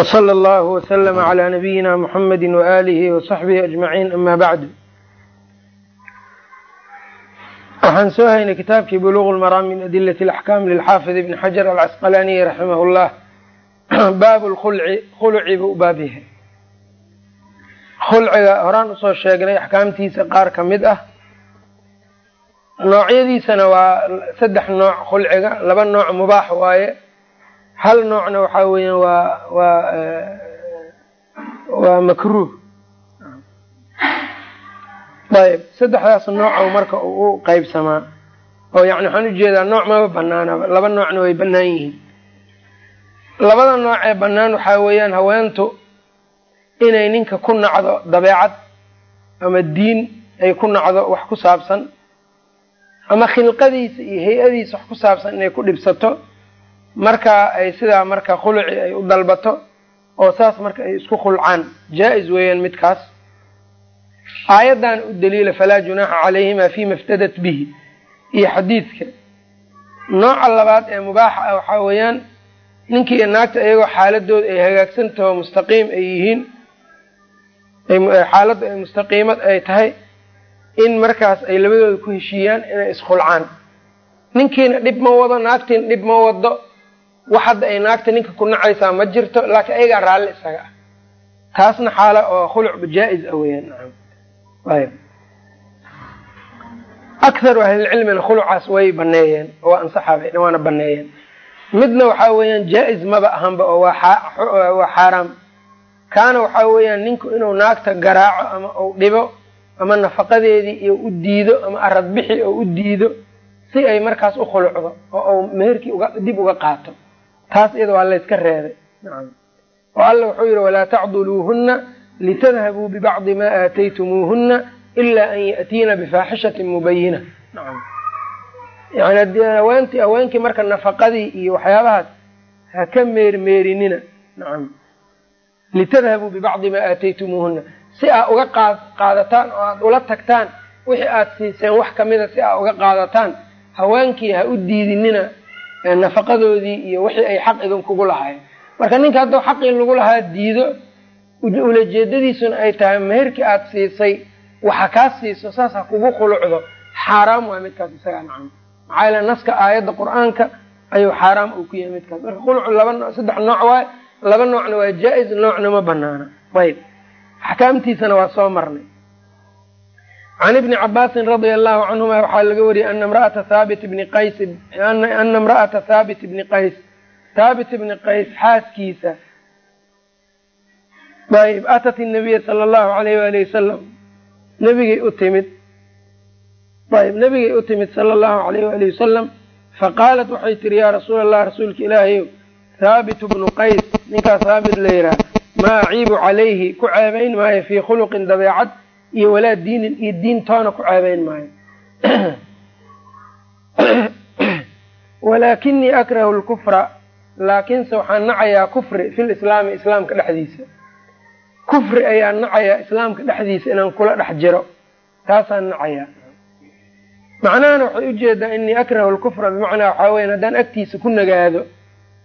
وصلى الله وسلم على نبينا محمد وآله وصحبه أجمعين أما بعد waxaan soo haynay kitaabkii buluq lmaraam min adilat alaxkaam lilxaafid ibni xajar alcasqalaaniyi raximah llah baabu lkhulci khuluci buu u baab yahay khulciga horaan usoo sheegnay axkaamtiisa qaar ka mid ah noocyadiisana waa saddex nooc khulciga laba nooc mubaax waaye hal noocna waxaa weeyaan waa waa waa makruuh. Ayb saddexdaas nooc marka u qeybsamaa oo yani waxaan u jeedaa nooc maba banaanaba laba noocna way banaan yihiin. Labada nooc ee banaan waxaa weeyaan haweentu inay ninka ku nacdo dabeecad ama diin ay ku nacdo wax ku saabsan ama khilqadiisa iyo hay'adiisa wax ku saabsan inay ku dhibsato markaa ay sidaa marka khuluci ay u dalbato oo saas marka ay isku khulcaan. Jaa-is weeyaan midkaas. Aayaddan u daliila falaa junaaxa calayhima fima iftadat bihi. Iyo xadiidka. Nooca labaad ee mubaaxa ah waxaa weeyaan ninkii iyo naagta iyagoo xaaladooda ay hagaagsantaho mustaqiim ay yihiin xaaladda ay mustaqiimad ay tahay in markaas ay labadooda ku heshiiyaan inay iskhulcaan ninkiina dhib ma wado naagtiina dhib ma wado wax hadda ay naagta ninka ku nacaysaa ma jirto laakiin ayagaa raalli isaga ah. Taasna xaala oo khuluc jaa-is ah weyaan ayb akharu ahlilcilmina khulucaas way baneeyeen waa ansaxaba waana baneeyeen. Midna waxaa weeyaan jaa-is maba ahanba oo waa xaaraam. Kaana waxaa weeyaan ninku inuu naagta garaaco ama uu dhibo ama nafaqadeedii iyo u diido ama arad bixi oo u diido si ay markaas u khulucdo oo uu meherkii dib uga qaato taas iyada waa layska reebay. Oo alla wuxuu yihi walaa tacduluuhunna litadhabuu bibacdi ma aataytumuuhunna ilaa an ya'tiina bifaaxishatin mubayina yani haweentii haweenkii marka nafaqadii iyo waxyaabahaas ha ka meermeerinina. Nacam litadhabuu bibacdi maa aataytumuuhunna. Si aa uga qaad qaadataan oo aada ula tagtaan wixii aada siiseen wax kamida si aa uga qaadataan haweenkii ha u diidinina nafaqadoodii iyo wixii ay xaq idinkugu lahaayeen. Marka ninka hadduu xaqii lagu lahaa diido ulajeedadiisuna ay tahay meherkii aada siisay waxa kaa siiso saas ha kugu khulucdo xaaraam waa midkaas isagaa nacam. Maxaa yaele naska aayadda qur'aanka ayuu xaaraam uu ku yahay midkaas marka khulucu laba saddex nooc waay laba noocna waa jaa-is noocna ma banaana ayb axkaamtiisana waa soo marnay can ibni cabaasin radia allahu canhuma waxaa laga wariyey ana mraata thaabit bni qays ana imra'ata thaabit bni qays thaabit bni qays xaaskiisa ayb atat inabiya sala allahu alayh waali wasalam nabigay u timid ayb nabigay u timid sala allahu alayh waali wasalam faqaalat waxay tihi yaa rasuula allah rasuulka ilaahayow thaabit bnu qays ninkaas thaabit la yidhaha maa aciibu calayhi ku ceebayn maayo fii khuluqin dabeecad iyo walaa diinin iyo diin toona ku ceebayn maayo. Walaakinii akrahu lkufra laakiinse waxaan nacayaa kufri fil islaami islaamka dhexdiisa. Kufri ayaan nacayaa islaamka dhexdiisa inaan kula dhex jiro. Taasaan nacayaa macnahana waxay u jeedaa inii akrahu lkufra bimacnaa waxaa weyan haddaan agtiisa ku nagaado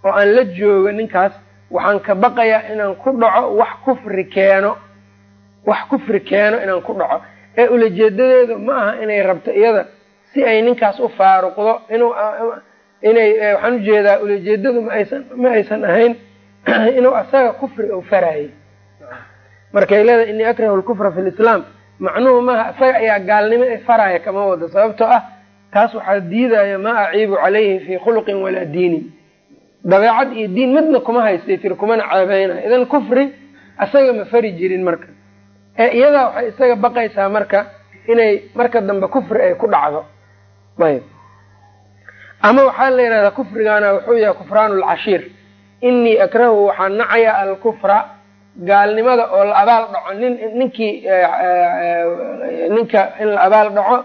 oo aan la joogo ninkaas waxaan ka baqayaa inaan ku dhaco wax kufri keeno wax kufri keeno inaan ku dhaco. Ee ulajeedadeedu ma aha inay rabto iyada si ay ninkaas u faaruqdo inuu inay waxaan u jeedaa ulajeedadu ma aysan ma aysan ahayn inuu asaga kufri u farayay markay leedahay inii akrahu lkufra fi lislaam macnuhu maaha isaga ayaa gaalnimo ee faraya kama wado sababtoo ah taas waxaa diidaya maa aciibu calayhi fii khuluqin walaa diinin. Dabeecad iyo diin midna kuma haystay tiri kumana ceebeynayo idan kufri isaga ma fari jirin marka ee iyadaa waxay isaga baqaysaa marka inay marka dambe kufri ay ku dhacdo. Ayb. Ama waxaa la yidhahdaa kufrigaana wuxuu yahay kufraan lcashiir inii akrahu waxaan nacayaa alkufra gaalnimada oo la abaal dhaco. Nin ninkii ninka in la abaal dhaco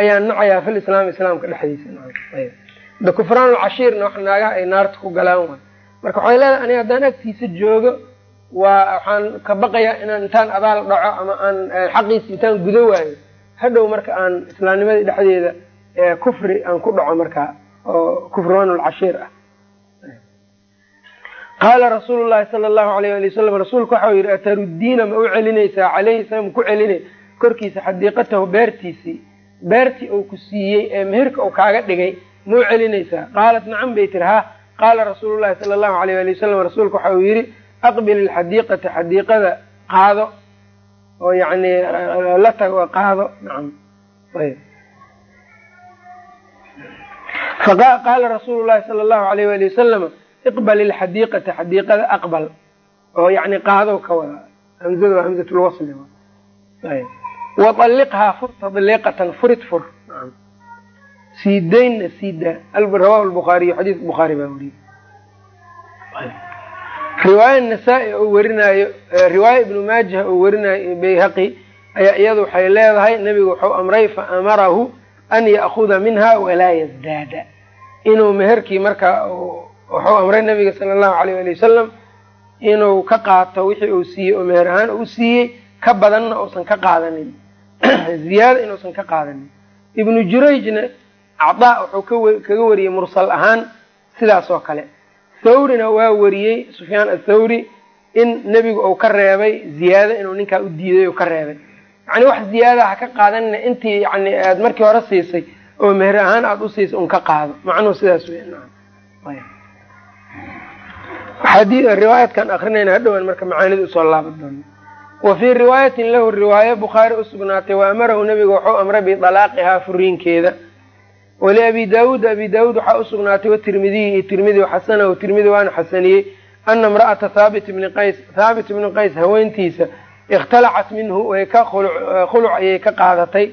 ayaan nacayaa fil islaam islaamka dhexdiisa. Kufraan lcashiirna wax naagaha ay naarta ku galaan marka waxay leedahay aniga haddaan agtiisa joogo waa waxaan ka baqayaa inaan intaan abaal dhaco ama aan xaqiisa intaan gudo waayo. Hadhow marka aan islaamnimadii dhexdeeda kufri aan ku dhaco markaa oo kufraan lcashiir ah. Qaala rasuulu llahi sala allahu alayh ali wasalam rasuulku waxau yihi ataruddiina ma u celinaysaa? Caleyhi sa ma ku celinay korkiisa xadiiqatahu beertiisii beertii uu ku siiyey ee meherka uu kaaga dhigay ma u celinaysaa? Qaalat nacam bay tiri ha qaala rasuulu llahi sala allahu alayh ali wasalam rasuulku waxa uu yihi aqbil ilxadiiqata xadiiqada qaado oo yani la tago qaado nacam ayb faqaala rasuulu llahi sala allahu alayh wali wasalama iqbal ilxadiiqata xadiiqada aqbal oo yani qaado ka wada hamzada waa hamzat lwasli ayb waaliqhaa fur tadliiqatan furid fur siidaynna siida rawahu lbukhaariy xadiis bukhaari baa weriyey riwaaya nasaa-i werinaayo riwaaya ibnu maajah oo werinaayo bayhaqi ayaa iyadu waxay leedahay nebigu wuxuu amray fa amarahu an ya'kuda minha walaa yazdaada. Inuu meherkii markaa wuxuu amray nabiga sala allahu alayh ali wasalam inuu ka qaato wixii uu siiyey oo meher ahaan uu siiyey ka badanna uusan ka qaadanin. Ziyaada inuusan ka qaadanin. Ibnu jurayjna acdaa wuxuu kaga wariyey mursal ahaan sidaas oo kale thawrina waa wariyey sufyaan athawri in nebigu uu ka reebay ziyaada inuu ninkaa u diiday u ka reebay. Yani wax ziyaada ha ka qaadanina intii yani aad markii hore siisay oo meher ahaan aada u siisay un ka qaado. Macnuhu sidaas riwaayadkan akrinayna hadhowaan marka macaanida u soo laaban doono wa fii riwaayatin lahu riwaaye bukhaari usugnaatay wa amarahu nebigu wuxuu amray bidalaaqihaa furiinkeeda waliabi daawuud abi daawuud waxaa usugnaatay watirmidiyi iyo tirmidi xasanahu tirmidi waana xasaniyey ana imra'ata thaabit ibni qays thaabit ibni qays haweentiisa ikhtalacat minhu way ka khuluc ayay ka qaadatay.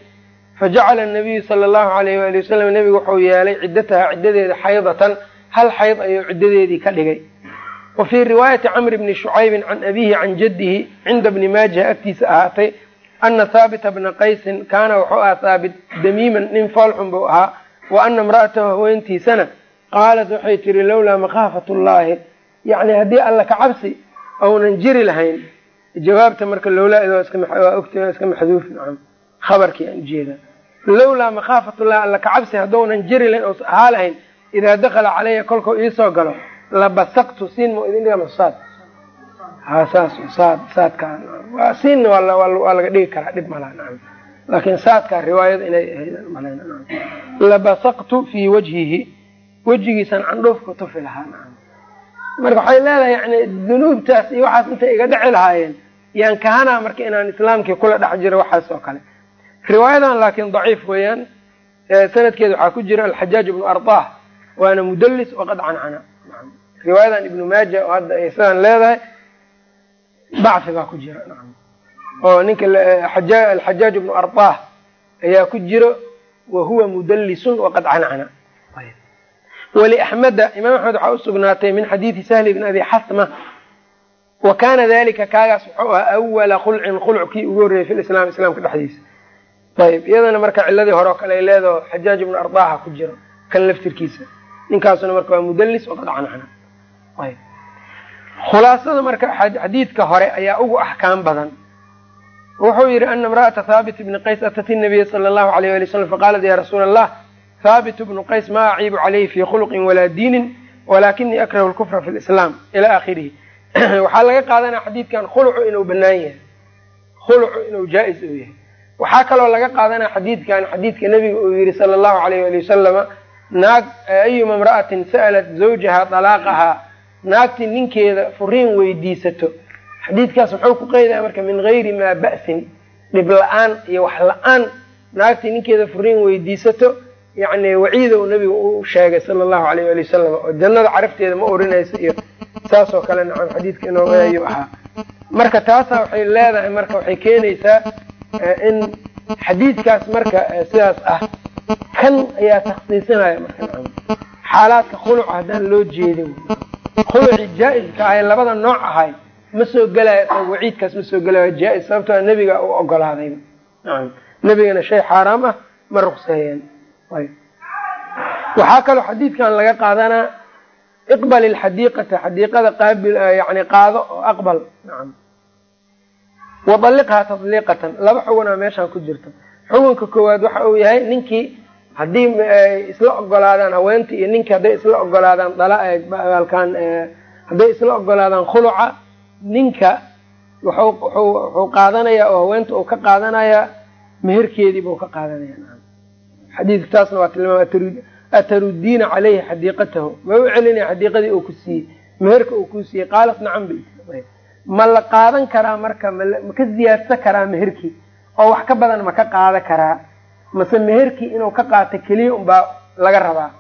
Fajacala nabiyu sala allahu alayh waali wasalam nebigu wuxuu yeelay ciddataha ciddadeeda xaydatan hal xayd ayuu ciddadeedii ka dhigay. Wa fii riwaayati camr bni shucaybin can abihi can jaddihi cinda bni maajaha agtiisa ahaatay ana thaabita bna qaysin kaana wuxuu ahaa thaabit damiiman nin foolxun buu ahaa wa ana imra'atahu haweentiisana qaalat waxay tihi lowlaa makhaafat ullaahi yacni haddii alla ka cabsi aunan jiri lahayn. Jawaabta marka lowlaa waa ogta waa iska maxduuf nacam. Khabarkii aan u jeedaa lowlaa makhaafatullahi alla ka cabsi haddounan jiri lahayn ousa ahaa lahayn idaa dakala calaya kolkau iisoo galo labasaqtu siin ma idin dhiga masaad. Ha saas saad saadkaa siinna waa laga dhigi karaa dhib malaa nacam laakiin saadkaa riwaayada inay ahayd malayna nacam labasaqtu fii wajhihi wejigiisan candhuufka tufi lahaa marka waxay leedahay yani dunuubtaas iyo waxaas intay iga dheci lahaayeen yaan kahanaa marka inaan islaamkii kula dhex jiro waxaas oo kale. Riwaayadan laakiin daciif weeyaan sanadkeeda waxaa ku jira alxajaaj ibnu ardah waana mudallis waqad cancana. Riwaayadan ibnu maaja oo hadda ay sidaan leedahay dacfi baa ku jira oo ninka alxajaaj ibnu ardah ayaa ku jiro wa huwa mudallisun waqad cancana waliaxmeda imaam axmed waxaa usugnaatay min xadiidi sahli bn abi xasma wa kana dalika kaagaas wuxuu ahaa awala khulcin khulc kii ugu horreeyay fi lislam islaamka dhexdiisa. Ayb iyadana marka ciladii hore oo kale ay leedaho xajaaj ibnu ardaha ku jiro kan laftirkiisa. Ninkaasuna marka waa mudallis waqad cancana khulaasada marka xadiidka hore ayaa ugu axkaam badan wuxuu yihi ana imra'ata thaabit bni qays atat nabiya sala allahu alayh ali wasalam faqaalat ya rasuula allah thaabit bnu qays ma aciibu calayhi fi khuluqin walaa diinin walakinii akrahu lkufra fi lislaam ila akhirihi waxaa laga qaadanaya xadiidkan khulucu inuu banaan yahay khulucu inuu jaa-is uu yahay waxaa kaloo laga qaadanaya xadiidkan xadiidka nebiga uu yihi sala allahu alayh ali wasalama naag ayuma imra'atin sa'alat zawjaha dalaaqahaa naagtii ninkeeda furiin weydiisato xadiidkaas muxuu ku qeydaya marka min gayri maa ba'sin dhib la'aan iyo wax la'aan. Naagtii ninkeeda furiin weydiisato yani waciida uu nabiga u sheegay sala allahu alayh ali wasalam oo jannada carafteeda ma orinaysa iyo saas oo kale nacam xadiidka inooayuu ahaa. Marka taasa waxay leedahay marka waxay keenaysaa in xadiidkaas marka sidaas ah kan ayaa takhsiisinaya marka nacam. Xaalaadka khuluca haddaan loo jeedin. Khuluci jaa-iska ahay labada nooc ahay ma soo gelaya waciidkaas ma soo gelaya jaa-is sababtoo nebiga u ogolaadayba nacam nebigana shay xaaraam ah ma ruqseeyeen. Waxaa kaloo xadiidkan laga qaadanaa iqbal ilxadiiqata xadiiqada qaabil yani qaado oo aqbal. Nacam wadalliqhaa tadliiqatan laba xugunaa meeshaan ku jirta. Xukunka koowaad waxa uu yahay ninkii haddii isla ogolaadaan haweentii iyo ninkii hadday isla ogolaadaan dala baalkan hadday isla ogolaadaan khuluca ninka wuxuu qaadanayaa oo haweenta uu ka qaadanayaa meherkeedii buu ka qaadanaya. Xadiidka taasna waa tilmaama atarudiina caleyhi xadiiqatahu. Ma u celinaya xadiiqadii uu ku siiyey? Meherka uu ku siiyey? Qaalat nacam bay ma la qaadan karaa marka ma ka ziyaadsan karaa meherkii? Oo wax ka badan ma ka qaada karaa? Mase meherkii inuu ka qaato keliya unbaa laga rabaa?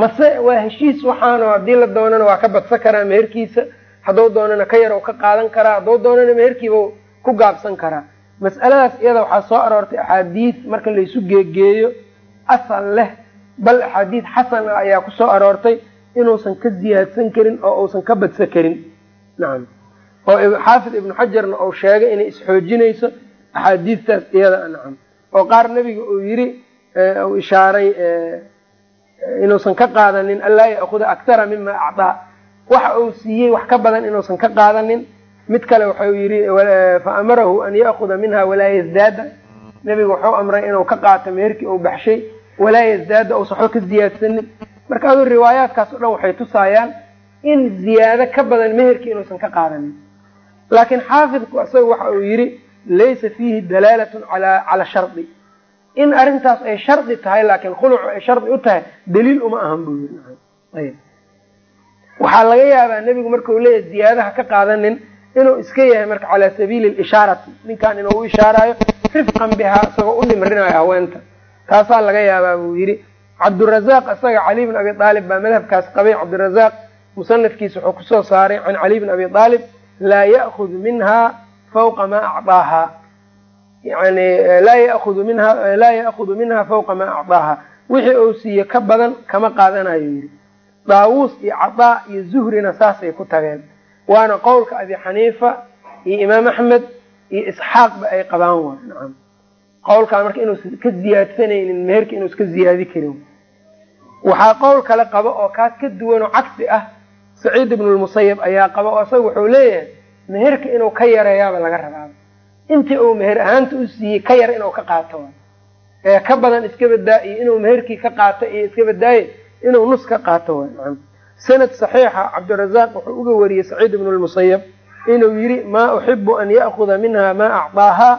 Mase waa heshiis waxaano haddii la doonana waa ka badsan karaa meherkiisa hadduu doonana ka yar ka qaadan karaa hadduu doonana meherkiiba ku gaabsan karaa. Mas'aladaas iyada waxaa soo aroortay axaadiis marka laysu geegeeyo. Asal leh bal axaadiis xasan ah ayaa ku soo aroortay inuusan ka ziyaadsan karin oo uusan ka badsan karin. Nacam oo xaafid ibnu xajarna uu sheegay inay isxoojinayso axaadiistaas iyada nacam oo qaar nebiga uu yiri uu ishaaray inuusan ka qaadanin anlaa ya'kuda aktara mima acdaa waxa uu siiyey wax ka badan inuusan ka qaadanin. Mid kale wuxuu yidhi fa amarahu an ya'kuda minha walaa yazdaada. Nebigu wuxuu amray inuu ka qaato meherkii uu baxshay walaa yazdaada uusan waxba ka ziyaadsanin. Marka aduu riwaayaadkaas o dhan waxay tusaayaan in ziyaado ka badan meherkii inuusan ka qaadanin. Laakiin xaafidku isaga waxa uu yidhi laysa fiihi dalaalatun ala cala shardi. In arrintaas ay shardi tahay laakiin khulucu ay shardi u tahay daliil uma ahan buu yii waxaa laga yaabaa nebigu markau leeyahay ziyaadaha ka qaadanin inuu iska yahay marka calaa sabiili lishaarati ninkan inuu u ishaarayo rifqan bihaa isagoo u dhimrinayo haweenta. Taasaa laga yaabaa buu yidhi. Cabdurazaaq isaga cali bn abi aalib baa madhabkaas qabay. Cabdirazaaq musanafkiisa wuxuu ku soo saaray can cali bn abi aalib laa ya'kud minha fawqa maa acdaaha yani laa yaudu minha laa ya'kudu minha fawqa maa acdaaha wixii uu siiye ka badan kama qaadanayo yidhi daawuus iyo cadaa iyo zuhrina saasay ku tageen. Waana qowlka abi xaniifa iyo imaam axmed iyo isxaaqba ay qabaan waay nacam. Qowlkaa marka inuusan ka ziyaadsanaynin meherka inuusan ka ziyaadi karin. Waxaa qowl kale qaba oo kaas ka duwanoo cagsi ah. Saciid ibnu lmusayab ayaa qaba oo isaga wuxuu leeyahay meherka inuu ka yareeyaaba laga rabaaba intii uu meher ahaanta u siiyey ka yar inuu ka qaato ee ka badan iska badaa iyo inuu meherkii ka qaato iyo iska badaaye inuu nus ka qaato. Nacam sanad saxiixa cabdirazaaq wuxuu uga wariyey saciid ibnu lmusayab inuu yidhi maa uxibu an ya'kuda minha maa acdaahaa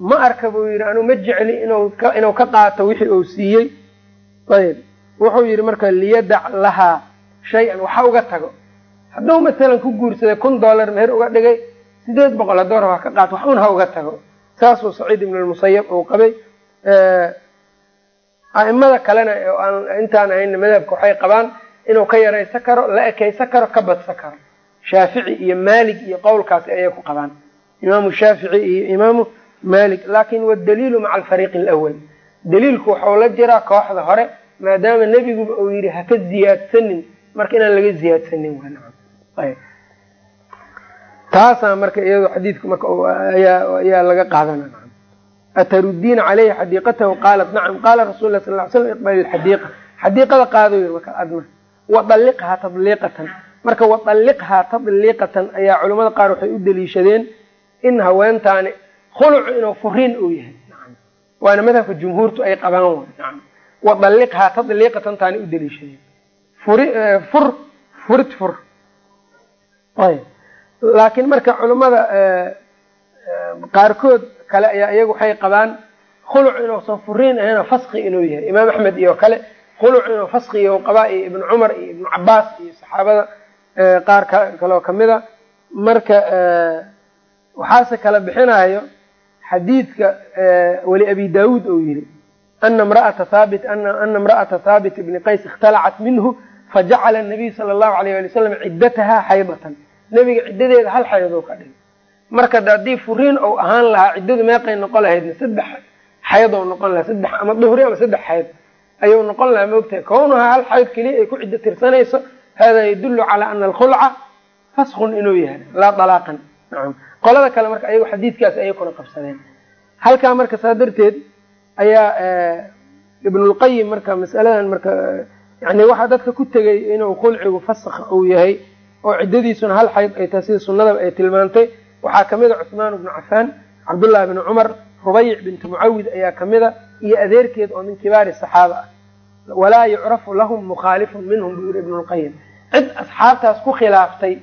ma arka buu yidhi anuu ma jecli inuu ka qaato wixii uu siiyey. Ayb wuxuu yidhi marka liyadac lahaa shay-an waxa uga tago. Hadduu masalan ku guursaday kun dollar meher uga dhigay sideed boqol hadduu raba ka qaato wax un ha uga tago. Saasuu saciid ibnu lmusayab uu qabay a'imada kalena aan intaan ahayn madhabka waxay qabaan inuu ka yaraysan karo la ekaysan karo ka badsan karo. Shaafici iyo malig iyo qowlkaasi ayay ku qabaan. Imaamu shaafici iyo imaamu malik laakiin wadaliilu maca alfariiqi alawal daliilku waxau la jiraa kooxda hore maadaama nebiguba uu yidhi haka ziyaadsanin. Marka inaan laga ziyaadsanin taasaa marka iyado xadiidku marka ayaa laga qaadana atarudiina caleyhi xadiiqatahu qaalat nacam qaala rasul lah sal ly slam iqbal ilxadiiqa xadiiqada qaado yiri marka adna wadalliqhaa tadliiqatan marka wadalliqhaa tadliiqatan ayaa culamada qaar waxay u daliishadeen in haweentaani khulucu inuu furiin uu yahay waana madhabka jumhuurtu ay qabaan wadalliqhaa tadliiqatan taani u daliishadeen fur furid fur laakiin marka culamada qaarkood kale ayaa iyagu waxay qabaan. Khuluc inuusan furiin ahayna faski inuu yahay. Imaam axmed iyo kale khuluc inuu faski iyo qabaa iyo ibnu cumar iyo ibnu cabaas iyo saxaabada qaar kaloo kamida marka waxaase kala bixinayo xadiidka weli abi daawuud uu yihi ana mraata haabit ana imra'ata haabit ibni qays ikhtalacat minhu fajacala nabiy sala allahu alayh ali wasalam ciddataha xaydatan nebiga ciddadeeda hal xaydoo ka dhigay marka haddii furiin ou ahaan lahaa ciddadu meeqay noqon lahaydna saddex xaydou noqon lahaa saddex ama duhri ama saddex xayd ayuu noqon lahaa maogtahay kownaha hal xayd keliya ay ku ciddo tirsanayso hada yadullu calaa ana alkhulca faskun inuu yahay laa dalaaqan nacam qolada kale marka ayagu xadiidkaas ayay kuna qabsadeen. Halkaa marka saa darteed ayaa ibnulqayim marka masaladan marka yani waxaa dadka ku tegay inuu khulcigu fask uu yahay oo ciddadiisuna hal xayd ay tahay sida sunnadaba ay tilmaantay waxaa ka mid a cuثmaan bnu cafaan cabdullahi bni cumar rubayc bintu mucawid ayaa kamida iyo adeerkeed oo min kibaari saxaaba ah. Walaa yucrafu lahum mukhaalifun minhum buu yiri ibn lqayim cid asxaabtaas ku khilaaftay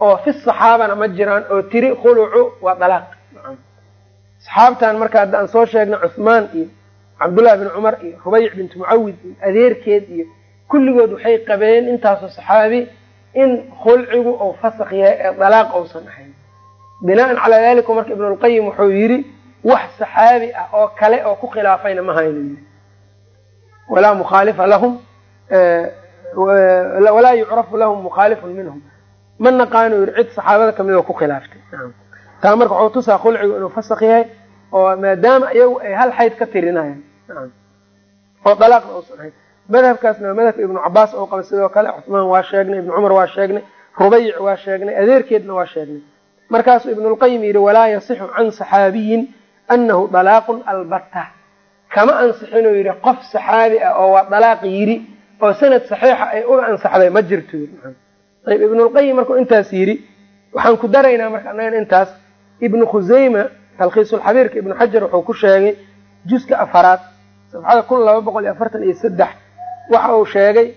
oo fi saxaabana ma jiraan oo tiri khulucu waa dalaaq. Asxaabtan marka hadda aan soo sheegnay cuhmaan iyo cabdullahi bin cumar iyo rubayc bintu mucawid iyo adeerkeed iyo kulligood waxay qabeen intaasoo saxaabi in khulcigu uu fasakh yahay ee dalaaq uusan ahayn binaan calaa dalika marka ibnulqayim wuxuu yidhi wax saxaabi ah oo kale oo ku khilaafayna ma hayno yii walaa mukhaalifa lahum walaa yucrafu lahum mukhaalifun minhum. Ma naqaanu yidhi cid saxaabada ka mid oo ku khilaaftay taa marka waxuu tusaa khulcigu inuu fasakh yahay oo maadaama iyagu ay hal xayd ka tirinayaan. Oo dalaaqna uusan ahayn madhabkaasna waa madhabka ibnu cabaas oo qaba sidoo kale cuثmaan waa sheegnay ibnu cumar waa sheegnay rubayc waa sheegnay adeerkeedna waa sheegnay markaasuu ibnulqayim yidhi walaa yasixu can saxaabiyin anahu dalaaqun albata kama ansixinuu yidhi qof saxaabi ah oo waa dalaaq yidhi oo sanad saxiixa ay uga ansaxday ma jirto. Ayb ibnulqayim markuu intaas yidhi waxaan ku daraynaa marka annagan intaas ibnu khuseyma talkhiisulxabiirka ibnu xajar wuxuu ku sheegay juska afaraad safxada kun laba boqol iyo afartan iyo saddex waxa uu sheegay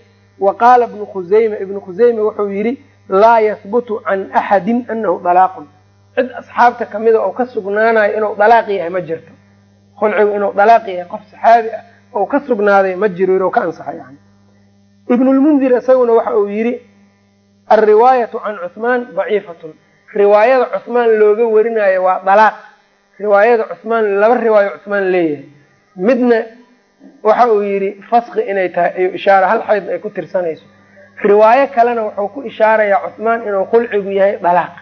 wa qaala ibnu khuseyma ibnu khuseyma wuxuu yidhi laa yahbutu can axadin anahu dalaaqun. Cid asxaabta kamida oo ka sugnaanayo inuu dalaaq yahay ma jirto. Khulcigu inuu dalaaq yahay qof saxaabi ah oo ka sugnaaday ma jiro inuu ka ansaxo yani ibnulmundir isaguna waxa uu yidhi alriwaayatu can cuhmaan daciifatun. Riwaayada cuhmaan looga warinayo waa dalaaq. Riwaayada cuhmaan laba riwaayo cuhmaan leeyahay. Midna waxa uu yidhi faski inay tahay ayuu ishaara hal xayd ay ku tirsanayso riwaayo kalena wuxuu ku ishaarayaa cuhmaan inuu khulcigu yahay dalaaq.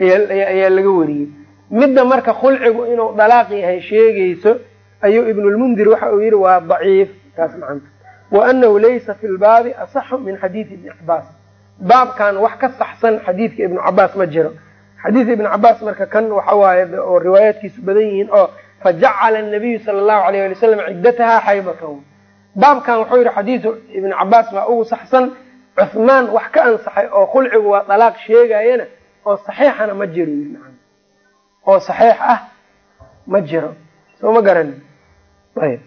Ayaa laga wariyey. Midda marka khulcigu inuu dalaaq yahay sheegayso ayuu ibnulmundir waxa uu yidhi waa daciif. Taas macanta wa anahu laysa fi lbaabi asaxu min xadiidi ibni cabaas baabkan wax ka saxsan xadiidka ibnu cabaas ma jiro. Xadiidka ibnu cabaas marka kan waxa waaye oo riwaayaadkiisu badan yihiin oo fajacala anabiyu sala allahu alayh ali wasalam ciddataha xaybatahu baabkan wuxuu yidhi xadiidu ibnu cabaas baa ugu saxsan cuhmaan wax ka ansaxay oo khulcigu waa dalaaq sheegayana oo saxiixana ma jiro oo saxiix ah ma jiro. Soo ma garanin? Ayb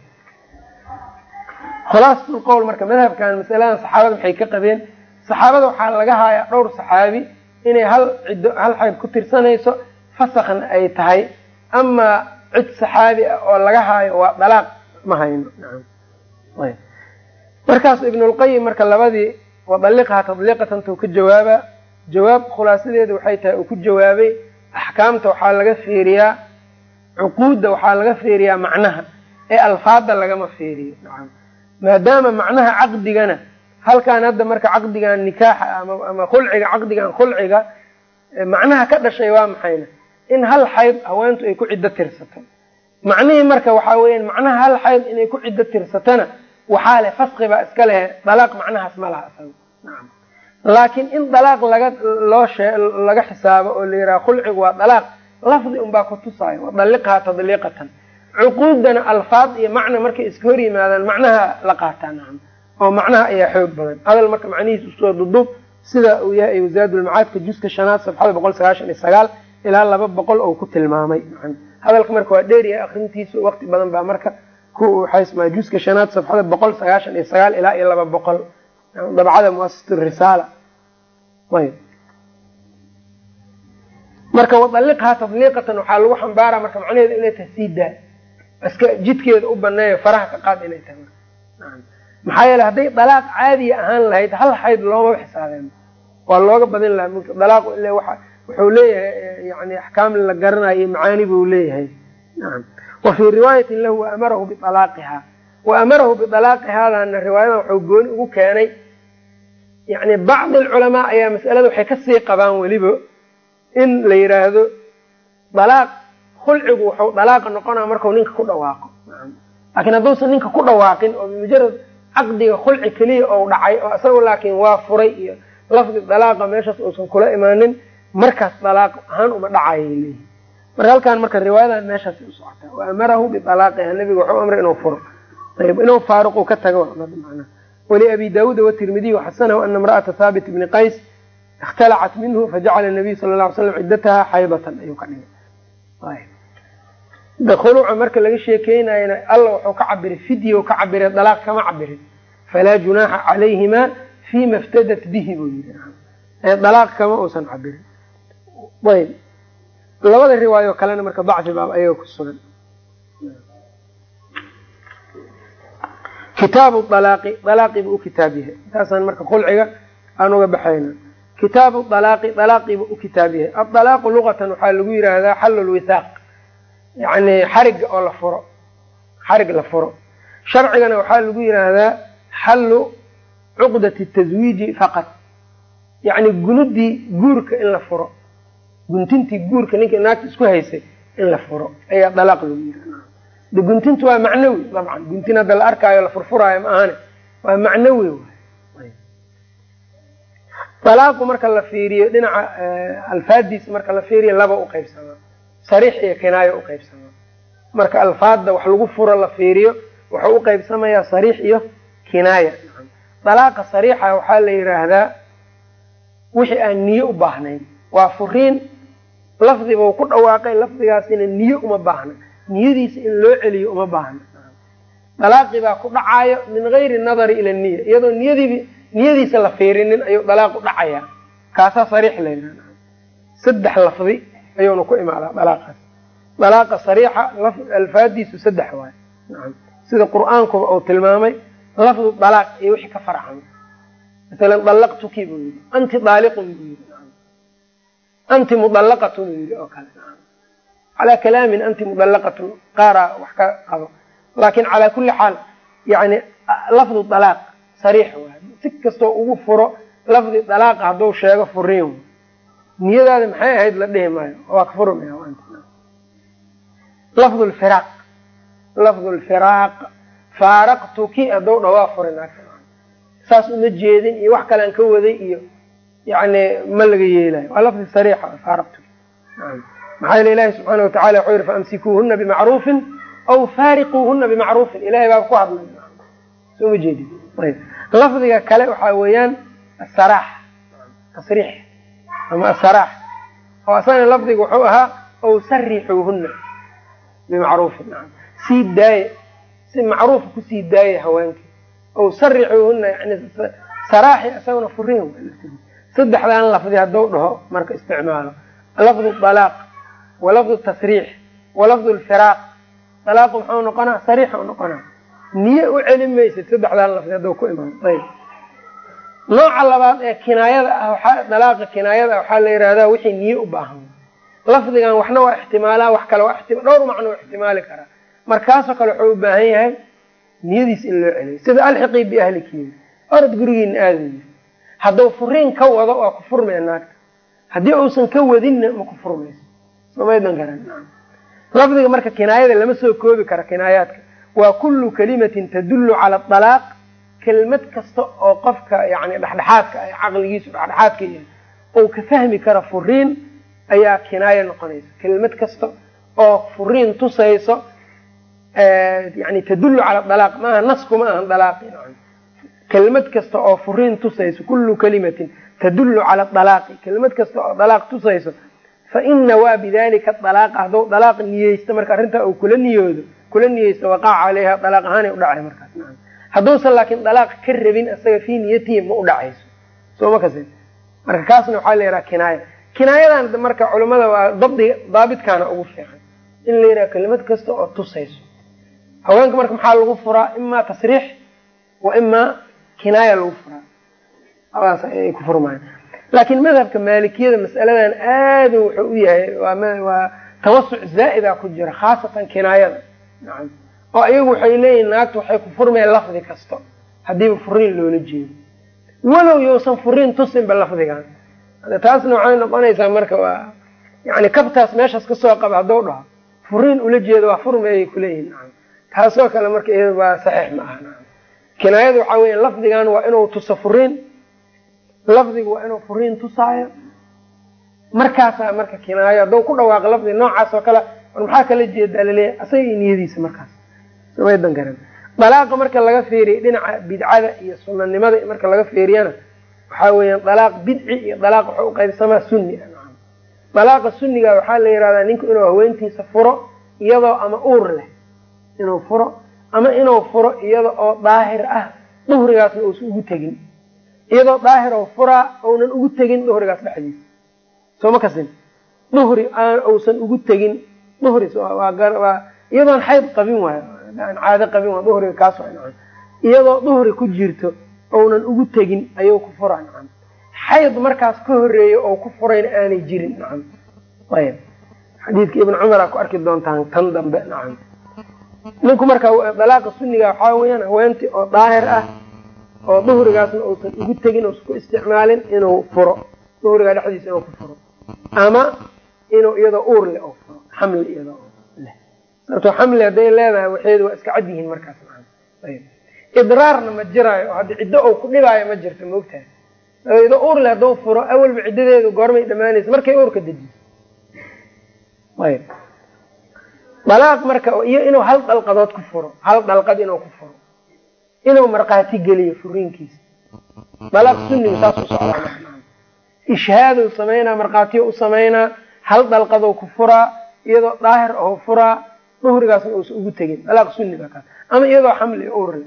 khulaasatu lqowl marka madhabkan masaladan saxaabada maxay ka qabeen? Saxaabada waxaa laga haayaa dhowr saxaabi inay hal ciddo hal xayb ku tirsanayso fasakhna ay tahay. Amaa cid saxaabi ah oo laga haayo waa dalaaq ma hayno. Ayb markaasu ibnulqayim marka labadii wadaliqhaa tadliiqatantuu ka jawaaba jawaab khulaasadeeda waxay tahay uu ku jawaabay axkaamta waxaa laga fiiriyaa cuquudda waxaa laga fiiriyaa macnaha ee alfaada lagama fiiriyo maadaama macnaha caqdigana halkan hadda marka caqdigan nikaaxa ama ama khulciga caqdigan khulciga macnaha ka dhashay waa maxayna in hal xayd haweentu ay ku ciddo tirsato macnihii marka waxaa weeyaan macnaha hal xayd inay ku ciddo tirsatona waxaa leh faski baa iska lehe dalaaq macnahaas ma laha isaga nacam laakiin in dalaaq laga loo shee laga xisaabo oo la yidhaha khulcigu waa dalaaq lafdi unbaa ku tusaayo wadaliqhaa tadliiqatan. Cuquudana alfaad iyo macna markay iska hor yimaadaan macnaha la qaataa nacam oo macnaha ayaa xoog badan. Hadal marka macnihiis u soo dudub sida uu yahay wasaadulmacaadka juska shanaad safxada boqol sagaashan iyo sagaal ilaa laba boqol oo ku tilmaamay. Hadalka marka waa dheeryahay akrintiisa waqti badan baa marka ku waxaysmaa juska shanaad safxada boqol sagaashan iyo sagaal ilaa iyo laba boqol. Dabcada muasasat risaala. Marka wadaliqhaa tadliiqatan waxaa lagu xambaara marka macnaheedu inay tahay sii daa. Iska jidkeeda u baneeyo faraha ka qaad inay tahay. Maxaa yeele hadday dalaaq caadiya ahaan lahayd hal xayd loomaba xisaabeen waa looga badin lahaa mika dalaaqu ile wuxuu leeyahay yani axkaam la garanayo iyo macaani buu leeyahay. Naam wa fii riwaayatin lahu waamarahu bialaaqihaa wa amarahu bialaaqihaadana riwaayadan wuxuu gooni ugu keenay yani bacdi alculamaa ayaa mas'alada waxay ka sii qabaan weliba in la yidhaahdo dalaaq khulcigu wuxuu dalaaqa noqonaa markau ninka ku dhawaaqo. Laakiin hadduusan ninka ku dhawaaqin oo bimujarad caqdiga khulci keliya ou dhacay oo isaga laakiin waa furay iyo lafdi dalaaqa meeshaas uusan kula imaanin markaas dalaaq ahaan uma dhacayay leeyihi marka halkaan marka riwaayadan meeshaas u socotaa wa amarahu bialaaqiha nabiga wuxuu amray inuu furo. Ayb inuu faaruqu ka tago manaa wali abi daawuuda watirmidiy waxasanahu ana imra'ata thaabit bni qays ikhtalacat minhu fajacala nabiyu sala la ly slam ciddataha xaybatan ayuu ka dhigay. Khuluuca marka laga sheekeynayana alla wuxuu ka cabiray fidya ka cabiray dalaaq kama cabirin falaa junaaxa calayhima fii ma bihi buu yidhi. Dalaaq kama uusan cabirin labada riwaayo kalena marka dacfi baaba ayaga ku sugan. Kitaabu alaaqi dalaaqiibuu u kitaab yahay. Intaasaan marka khulciga aan uga baxayna. Kitaabu alaaqi dalaaqiibuu u kitaab yahay. Adalaaqu luqatan waxaa lagu yidhaahdaa xallu lwithaaq yani xariga oo la furo. Xarig la furo. Sharcigana waxaa lagu yidhaahdaa xallu cuqdati taswiiji faqad yacni gunudii guurka in la furo guntintii guurka ninka naagta isku haysay in la furo ayaa dalaaq lagu de guntintu waa macnawi dabcan guntin hadda la arkaayo la furfuraayo ma ahane waa macnawi dalaaqu marka la fiiriyo dhinaca alfaadiisa marka la fiiriyo laba u qaybsamaa. Sariix iyo kinaayo u qaybsamaa. Marka alfaadda wax lagu furo la fiiriyo wuxuu u qaybsamayaa sariix iyo kinaaya. Dalaaqa sariixa waxaa la yidhaahdaa wixii aan niyo u baahnayn. Waa furiin lafdiba ku dhawaaqay lafdigaasina niyo uma baahna. Niyadiisa in loo celiyo uma baahna. Dalaaqi baa ku dhacaayo min gayri nadari ila niya. Iyadoo niyadiibi niyadiisa la fiirinin ayuu dalaaq u dhacayaa kaasaa sariix la yidhahda saddex lafdi ayuuna ku imaadaa dalaaqaas. Dalaaqa sariixa alfaadiisu saddex waay sida qur'aankuba uu tilmaamay lafdu dalaaq iyo wixii ka farcamay masalan dallaqtuki buu yidhi anti daaliqun buu yidhi anti mudallaqatun uu yidhi oo kale calaa kalaamin anti mudallaqatun qaaraa wax ka qabo laakin calaa kulli xaal yani lafdu dalaaq sariix waay si kastoo ugu furo lafdi dalaaqa hadduu sheego furiin niyadaada maxay ahayd la dhihi maayo waa ka furmaya lafdu lfiraaq uma jeedin iyo wax kale aan ka yani ma laga yeelayo waa lafdi sariixa faaraqtuki maxaa yele ilahi subxaana watacala wuxuu yihi faamsikuuhuna bimacruufin aw faariquuhuna bimacruufin ilahay baa ku hadlay soo ma jeedin ayb lafdiga kale waxaa weeyaan asaraax tasriix ama asaraax oo asana lafdiga wuxuu ahaa aw sarixuuhuna bimacruufin sii daaye si macruufa ku sii daaya haweenkii aw sarixuuhuna yani saraaxi isaguna furiin saddexdan lafdi hadduu dhaho marka isticmaalo. Lafdu dalaaq wa lafdu tasriix wa lafdu lfiraaq. Dalaaqu muxuu noqonaa sariixu noqonaa. Niye u celi maysid saddexdan lafdi hadduu ku imaano ayb nooca labaad ee kinaayada ah dalaaqa kinaayada ah waxaa la yihahdaa wixii niye u baahan. Lafdigan waxna waa ixtimaalaa wax kale waa dhowr macno waa ixtimaali karaa. Markaasoo kale wuxuu u baahan yahay niyadiis in loo celiyo. Sida alxiqii biahlikiin orad gurigiina aadayi hadduu furiin ka wado waa ku furmaya naagta. Haddii uusan ka wadinna ma ku furmayso. Somaydan garan. Lafdiga marka kinaayada lama soo koobi kara kinaayaadka. Waa kullu kalimatin tadullu cala dalaaq kelmad kasta oo qofka yani dhexdhexaadka ah caqligiisu dhexdhexaadka yahay ou ka fahmi kara furiin ayaa kinaaya noqonaysa. Kelmad kasta oo furiin tusayso yani tadullu cala dalaaq maaha naskuma ahan dalaaqi kelmad kasta oo furiin tusayso kullu kalimatin tadullu cala dalaaqi kelmad kasta oo dalaaq tusayso fa ina waa bidalika dalaaqa hadduu dalaaq niyeysto marka arrintaa uu kula niyoodo kula niyeysto waqaca caleyha dalaaq ahaanay udhacay markaas hadduusan laakiin dalaaq ka rabin isaga fii niyatihi ma udhacayso soo ma kasi marka kaasna waxaa la yidhaha kinaaya kinaayadan marka culimada waa dabdiga daabitkaana ugu fiican in la yidhaha kelimad kasta oo tusayso haweenka marka maxaa lagu furaa imaa tasriix wa imaa kinaaya lagu furaa. Abaas ay ku furmayan laakiin madhabka maalikiyada mas'aladan aadu wuxuu u yahay waa tawasuc zaa'ida ku jira khaasatan kinaayada. Nacam oo iyagu waxay leeyihiin naagta waxay ku furmayaan lafdi kasto. Haddiiba furiin loola jeedo. Walow yousan furiin tusinba lafdigan taasna waxay noqonaysaa marka waa yani kabtaas meeshaas ka soo qaba hadduu dhaho furiin ula jeedo waa furmayay kuleeyihin taasoo kale marka iyada waa saxiix ma aha kinaayada waxaa weya lafdigan waa inuu tuso furiin. Lafdigu waa inuu furiin tusaayo. Markaasaa marka kinaayo hadduu ku dhawaaqo lafdi noocaas oo kale maxaa kala jeedaa la leeyahay asaga iyo niyadiisa markaas. Samaydan garan dalaaqa marka laga feeriya dhinaca bidcada iyo sunanimada marka laga feeriyana waxaa weeyaan dalaaq bidci iyo dalaaq waxau uqaybsamaa sunni. Dalaaqa sunniga waxaa la yihahdaa ninku inuu haweentiisa furo iyadoo ama uur leh inuu furo ama inuu furo iyada oo daahir ah duhrigaasna uusa ugu tegin. Iyadoo daahir oo furaa ounan ugu tegin duhrigaas dhexdiisa soo ma kasin? Duhri aan uusan ugu tegin duhri iyadoon xayd qabin waayo. Aan caado qabin waa duhriga kaas iyadoo duhri ku jirto ounan ugu tegin ayuu ku furaa nacam. Xayd markaas ka horreeya oo ku furayna aanay jirin nacam. Ayb xadiidka ibn cumara ku arki doontaan tan dambe nacam ninku marka dalaaqa sunniga waxaa weyaan haweentii oo daahir ah oo duhrigaasna uusan ugu tegin uusan ku isticmaalin inuu furo. Duhrigaa dhexdiisa inuu ku furo. Ama inuu iyadoo uur leh oo furo xamli iyadoo leh. Sababto xamli hadday leedahay waxeedu waa iska cad yihiin markaas idraarna ma jiraayo oo haddi ciddo uu ku dhibaayo ma jirto maogtahay iyadoo uur leh hadduu furo awalba ciddadeedu goormay dhamaanaysa markay uurka dejiso dalaaq marka iyo inuu hal dalqadood ku furo hal dalqad inuu ku furo inuu markhaati geliyo furiinkiisa. Dalaaq sunnigu saas u socdaa ishhaaduu samaynaa markhaatiyo u samaynaa hal dalqadou ku furaa iyadoo daahir oo furaa duhrigaasna uusan ugu tegin. Dalaaq sunniga kaas ama iyadoo xamli url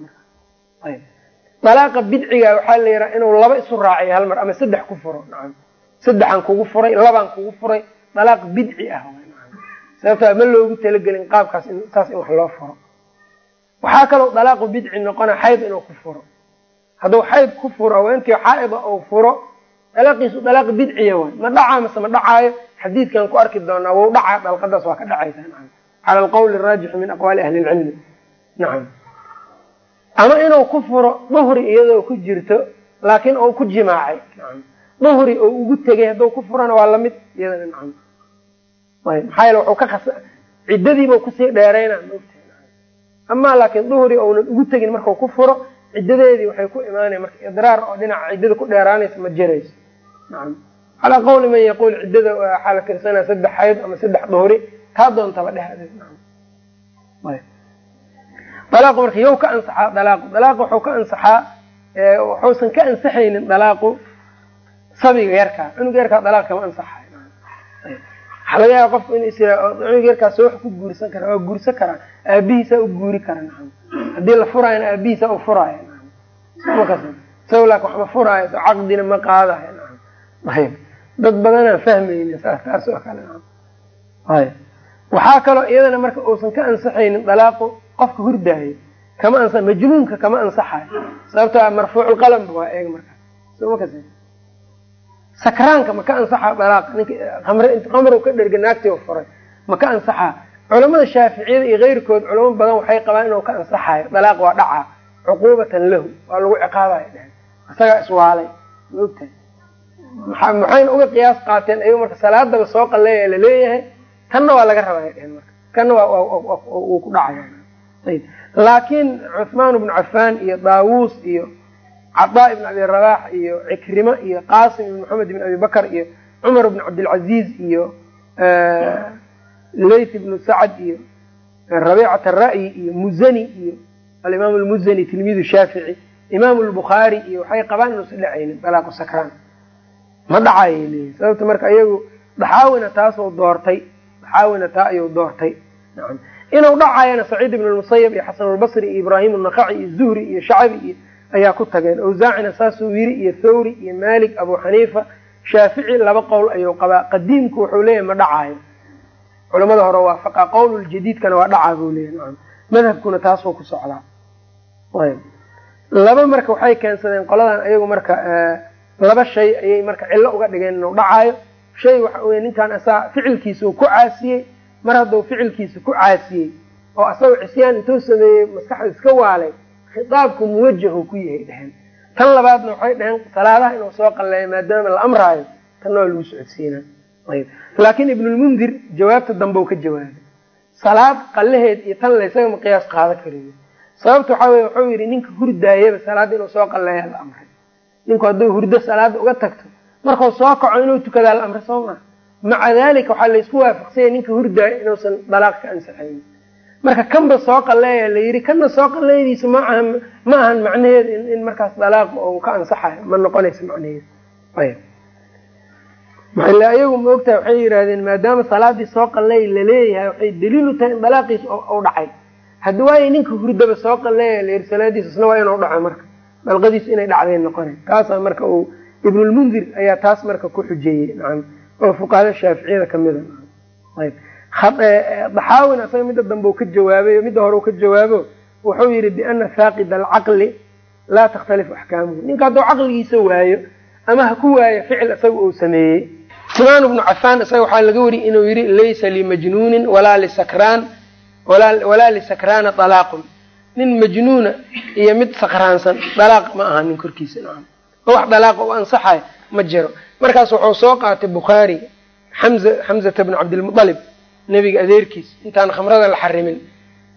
marka. Bidciga waxaa la yidhaha inuu laba isu raaciyo hal mar ama saddex ku furo. Nacam saddexaan kugu furay labaan kugu furay. Dalaaq bidci ah sababtaa ma loogu talagelin qaabkaas saas in wax loo furo. Waxaa kaloo dalaaqu bidci noqona xayd inuu ku furo. Hadduu xayd ku furo haweentii xaaida uu furo dalaaqiisu dalaaq bidciya waay ma dhacaa mase ma dhacaayo? Xadiidkan ku arki doonaa wou dhacaa dalqadaas waa ka dhacaysa. Nacam cala alqawli araajixi min aqwaali ahli lcilmi nacam ama inuu ku furo duhri iyadoo ku jirto laakiin uu ku jimaacay. Nacam duhri oo ugu tegay hadduu ku furana waa la mid iyadana nacam maxaa yeele wuxuu ka khas ciddadiiba ku sii dheerayna amaa laakiin duhri ounan ugu tegin markau ku furo ciddadeedii waxay ku imaanaya marka idraar oo dhinaca ciddada ku dheeraanaysa ma jirayso calaa qawli man yaquul ciddada waxaa la tirsanaya saddex xayd ama saddex duhri taa doontaba dheh dalaaqu marka yow ka ansaxaa dalaaqu. Dalaaqu wuxuu ka ansaxaa wuxuusan ka ansaxaynin dalaaqu sabiga yarkaa cunuga yarkaa dalaaq kama ansaxay waxaa laga yaaba qofku is cunug yarkaas wax ku guursan kara waa guursan karaa aabihiisaa u guuri kara nacam. Haddii la furaayana aabihiisaa u furaayo laakin waxma furaayo so caqdina ma qaadayo nacam. Ayb dad badanaan fahmaynin saas taas oo kale nacam. Ayb waxaa kaloo iyadana marka uusan ka ansaxaynin dalaaqu qofka hurdaayo kama ansa majnuunka kama ansaxayo. Sababto marfuuculqalamb waa eega markaas so makas sakraanka ma ka ansaxa dalaaq ninka qamru ka dherga naagtii u furay ma ka ansaxaa? Culamada shaaficiyada iyo keyrkood culamo badan waxay qabaan inuu ka ansaxayo. Dalaaq waa dhacaa cuquubatan lahu waa lagu ciqaabaya dhehen isagaa iswaalay ma ogtahay? Maxayna uga qiyaas qaateen ayago marka salaadaba soo qalleeya la leeyahay tanna waa laga rabaya dhehen marka. Kanna wuu ku dhacaya. Laakiin cuthmaan bnu cafaan iyo daawuus iyo cadaa ibn abi rabax iyo cikrimo iyo qasim ibn maxamed ibn abi bakr iyo cumar ibn cabdilcaziz iyo layth ibnu sacd iyo rabicat ara'yi iyo muzani iyo alimaam lmuzani tilmiidu shaafici imaam lbukhaari iyo waxay qabaan inuusan dhacaynin dalaaqu sakraan. Ma dhacayay leeyihiin sababta marka iyagu daxaawina taasuu doortay daxaawina taa ayuu doortay. Inuu dhacayana saciid ibn lmusayab iyo xasan lbasri iyo ibraahim nakaci iyo zuhri iyo shacbi iyo ayaa ku tageen. Awsaacina saasuu yiri iyo thawri iyo malik abu xaniifa shaafici laba qowl ayuu qabaa. Qadiimku wuxuu leeyahay ma dhacaayo. Culamada hore waafaqa qowluljadiidkana waa dhacaa buu leeyahy nacam madhabkuna taasuu ku socdaa. Ayb. Laba marka waxay keensadeen qoladan ayagu marka laba shay ayay marka cillo uga dhigeen inuu dhacaayo. Shay waxa wey ninkan asaa ficilkiisa uu ku caasiyey mar hadduu ficilkiisa ku caasiyey oo asagoo cisyaan intuu sameeyey maskaxda iska waalay khitaabku muwajahu ku yahay dheheen tan labaadna waxay dhaheen salaadaha inuu soo qalleeyo maadaama la amraayo tanna waa lagu socodsiinaa. Ayb laakiin ibnulmundir jawaabta dambe u ka jawaabay. Salaad qallaheed iyo tan laysaga ma qiyaas qaada kariyo sababta waxaa weye wuxuu yidhi ninka hurdaayaba salaadda inuu soo qalleeyaa la amray. Ninku hadduu hurdo salaada uga tagto markuu soo kaco inuu tukadaa la amray soo maa maca dalika waxaa laysku waafaqsanya ninka hurdaayo inuusan dalaaq ka ansaxayn marka kanba soo qalleeya la yidhi kanna soo qalleeydiisa maaha ma ahan macnaheedu in markaas dalaaq uu ka ansaxayo ma noqonaysa macnaheedu ayb ila ayagu ma ogtahay waxay yidhahdeen maadaama salaadii soo qalleey la leeyahay waxay daliil u tahay in dalaaqiisa u dhacay. Haddi waayo ninka hurdaba soo qalleeya la yidhi salaadiisa isna waa inuu dhaco marka. Dalqadiis inay dhacday noqona taasaa marka uu ibnulmundir ayaa taas marka ku xujeeyey nacam. Oo fuqahada shaaficiyada kamida ayb daxaawin asaga midda dambe ka jawaabay midda hore ka jawaabo wuxuu yihi biana faaqida alcaqli laa takhtalifu axkaamuhu. Ninka hadduu caqligiisa waayo ama ha ku waayo ficil isaga uu sameeyey. Usmaan bnu cafaan isaga waxaa laga wariyay inuu yihi laysa limajnuunin walaa lisakraan walaa lisakraana alaaqun nin majnuuna iyo mid sakraansan dalaaq ma aha nin korkiisa nacam oo wax dalaaqa u ansaxayo ma jiro. Markaas wuxuu soo qaatay bukhaari xamza xamzata bnu cabdilmualib nebiga adeerkiis. Intaan khamrada la xarimin.